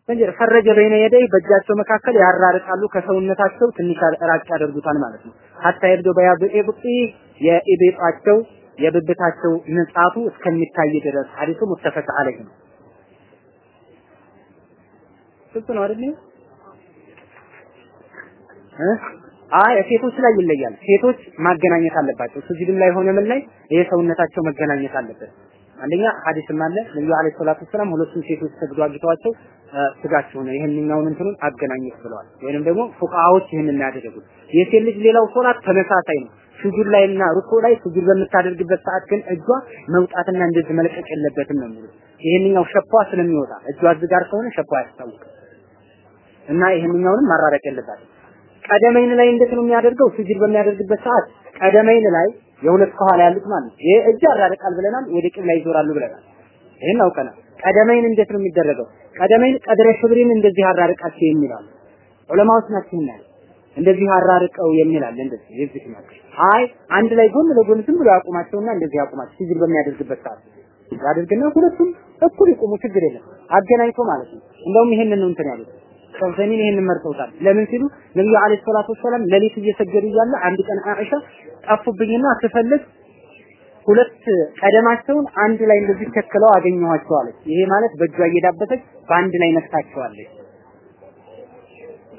እንጂ ፈረጀ በይነ የደይ በእጃቸው መካከል ያራርቃሉ ከሰውነታቸው ትንሽ ራቅ ያደርጉታል ማለት ነው። ሀታ ይብዶ በያብ ኢብጢ የኢቤጣቸው የብብታቸው ንጻቱ እስከሚታይ ድረስ ሐዲሱ ሙተፈቅ ዐለይህ ነው። ግልጽ ነው አይደል? አይ ሴቶች ላይ ይለያል። ሴቶች ማገናኘት አለባቸው። ስጁድም ላይ ሆነ ምን ላይ ይሄ ሰውነታቸው መገናኘት አለበት። አንደኛ ሐዲስም አለ ነብዩ عليه الصلاة والسلام ሁለቱም ሴቶች ሰግዶ አግኝተዋቸው ስጋቸው ነው ይሄንኛውን እንትኑን አገናኙት ብለዋል። ወይንም ደግሞ ፉቃሃዎች ይሄንን ያደረጉት የሴት ልጅ ሌላው ሶላት ተመሳሳይ ነው። ስጁድ ላይና ሩኩ ላይ ስጁድ በምታደርግበት ሰዓት ግን እጇ መውጣትና እንደዚህ መልቀቅ የለበትም ነው የሚሉት። ይሄንኛው shape ዋ ስለሚወጣ እጇ እዚጋር ከሆነ shape ዋ ያስታውቃል እና ይሄንኛውንም ማራረቅ የለባትም። ቀደመይን ላይ እንዴት ነው የሚያደርገው? ስጁድ በሚያደርግበት ሰዓት ቀደመይን ላይ የሁለት ከኋላ ያሉት ማለት ነው። እጅ ያራርቃል ብለናል፣ ወደ ቂብላ ይዞራሉ ብለናል። ይሄን አውቀናል። ቀደመይን እንዴት ነው የሚደረገው? ቀደመይን ቀድረ ሽብሪን እንደዚህ አራርቃቸው የሚላሉ ዑለማዎች ናቸው እንደዚህ አራርቀው የሚላል እንደዚህ የዚህ ናቸው። አይ አንድ ላይ ጎን ለጎን ዝም ብሎ ያቁማቸውና እንደዚህ ያቁማቸው ስጁድ በሚያደርግበት ሰዓት ያደርግና ሁለቱም እኩል ይቆሙ፣ ችግር የለም አገናኝቶ ማለት ነው። እንደውም ይሄንን ነው እንትን ያሉት ሰውሰኒን ይሄንን መርጠውታል። ለምን ሲሉ ነብዩ አለይሂ ሰላቱ ወሰላም ሌሊት እየሰገዱ እያለ አንድ ቀን አኢሻ ጠፉብኝና ስፈልግ ሁለት ቀደማቸውን አንድ ላይ እንደዚህ ተክለው አገኘኋቸው አለች። ይሄ ማለት በእጇ እየዳበሰች በአንድ ላይ ነክታቸዋለች።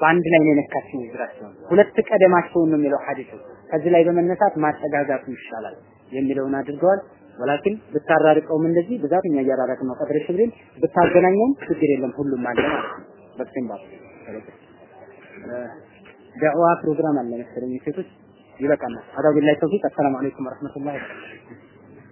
በአንድ ላይ ነው የነካችው እግራቸውን። ሁለት ቀደማቸውን ነው የሚለው ሐዲሱ። ከዚህ ላይ በመነሳት ማጠጋጋቱ ይሻላል የሚለውን አድርገዋል። ወላኪን ብታራርቀውም እንደዚህ ብዛት እኛ ነው። ቀድረ ሽብሪን ብታገናኘውም ችግር የለም ሁሉም አለ ማለት ነው። በክሲምባል ዳዕዋ ፕሮግራም አለ መሰለኝ። ሴቶች ይበቃናል። አዳው ቢላሂ አሰላሙ አለይኩም ወረህመቱላሂ ወበረካቱህ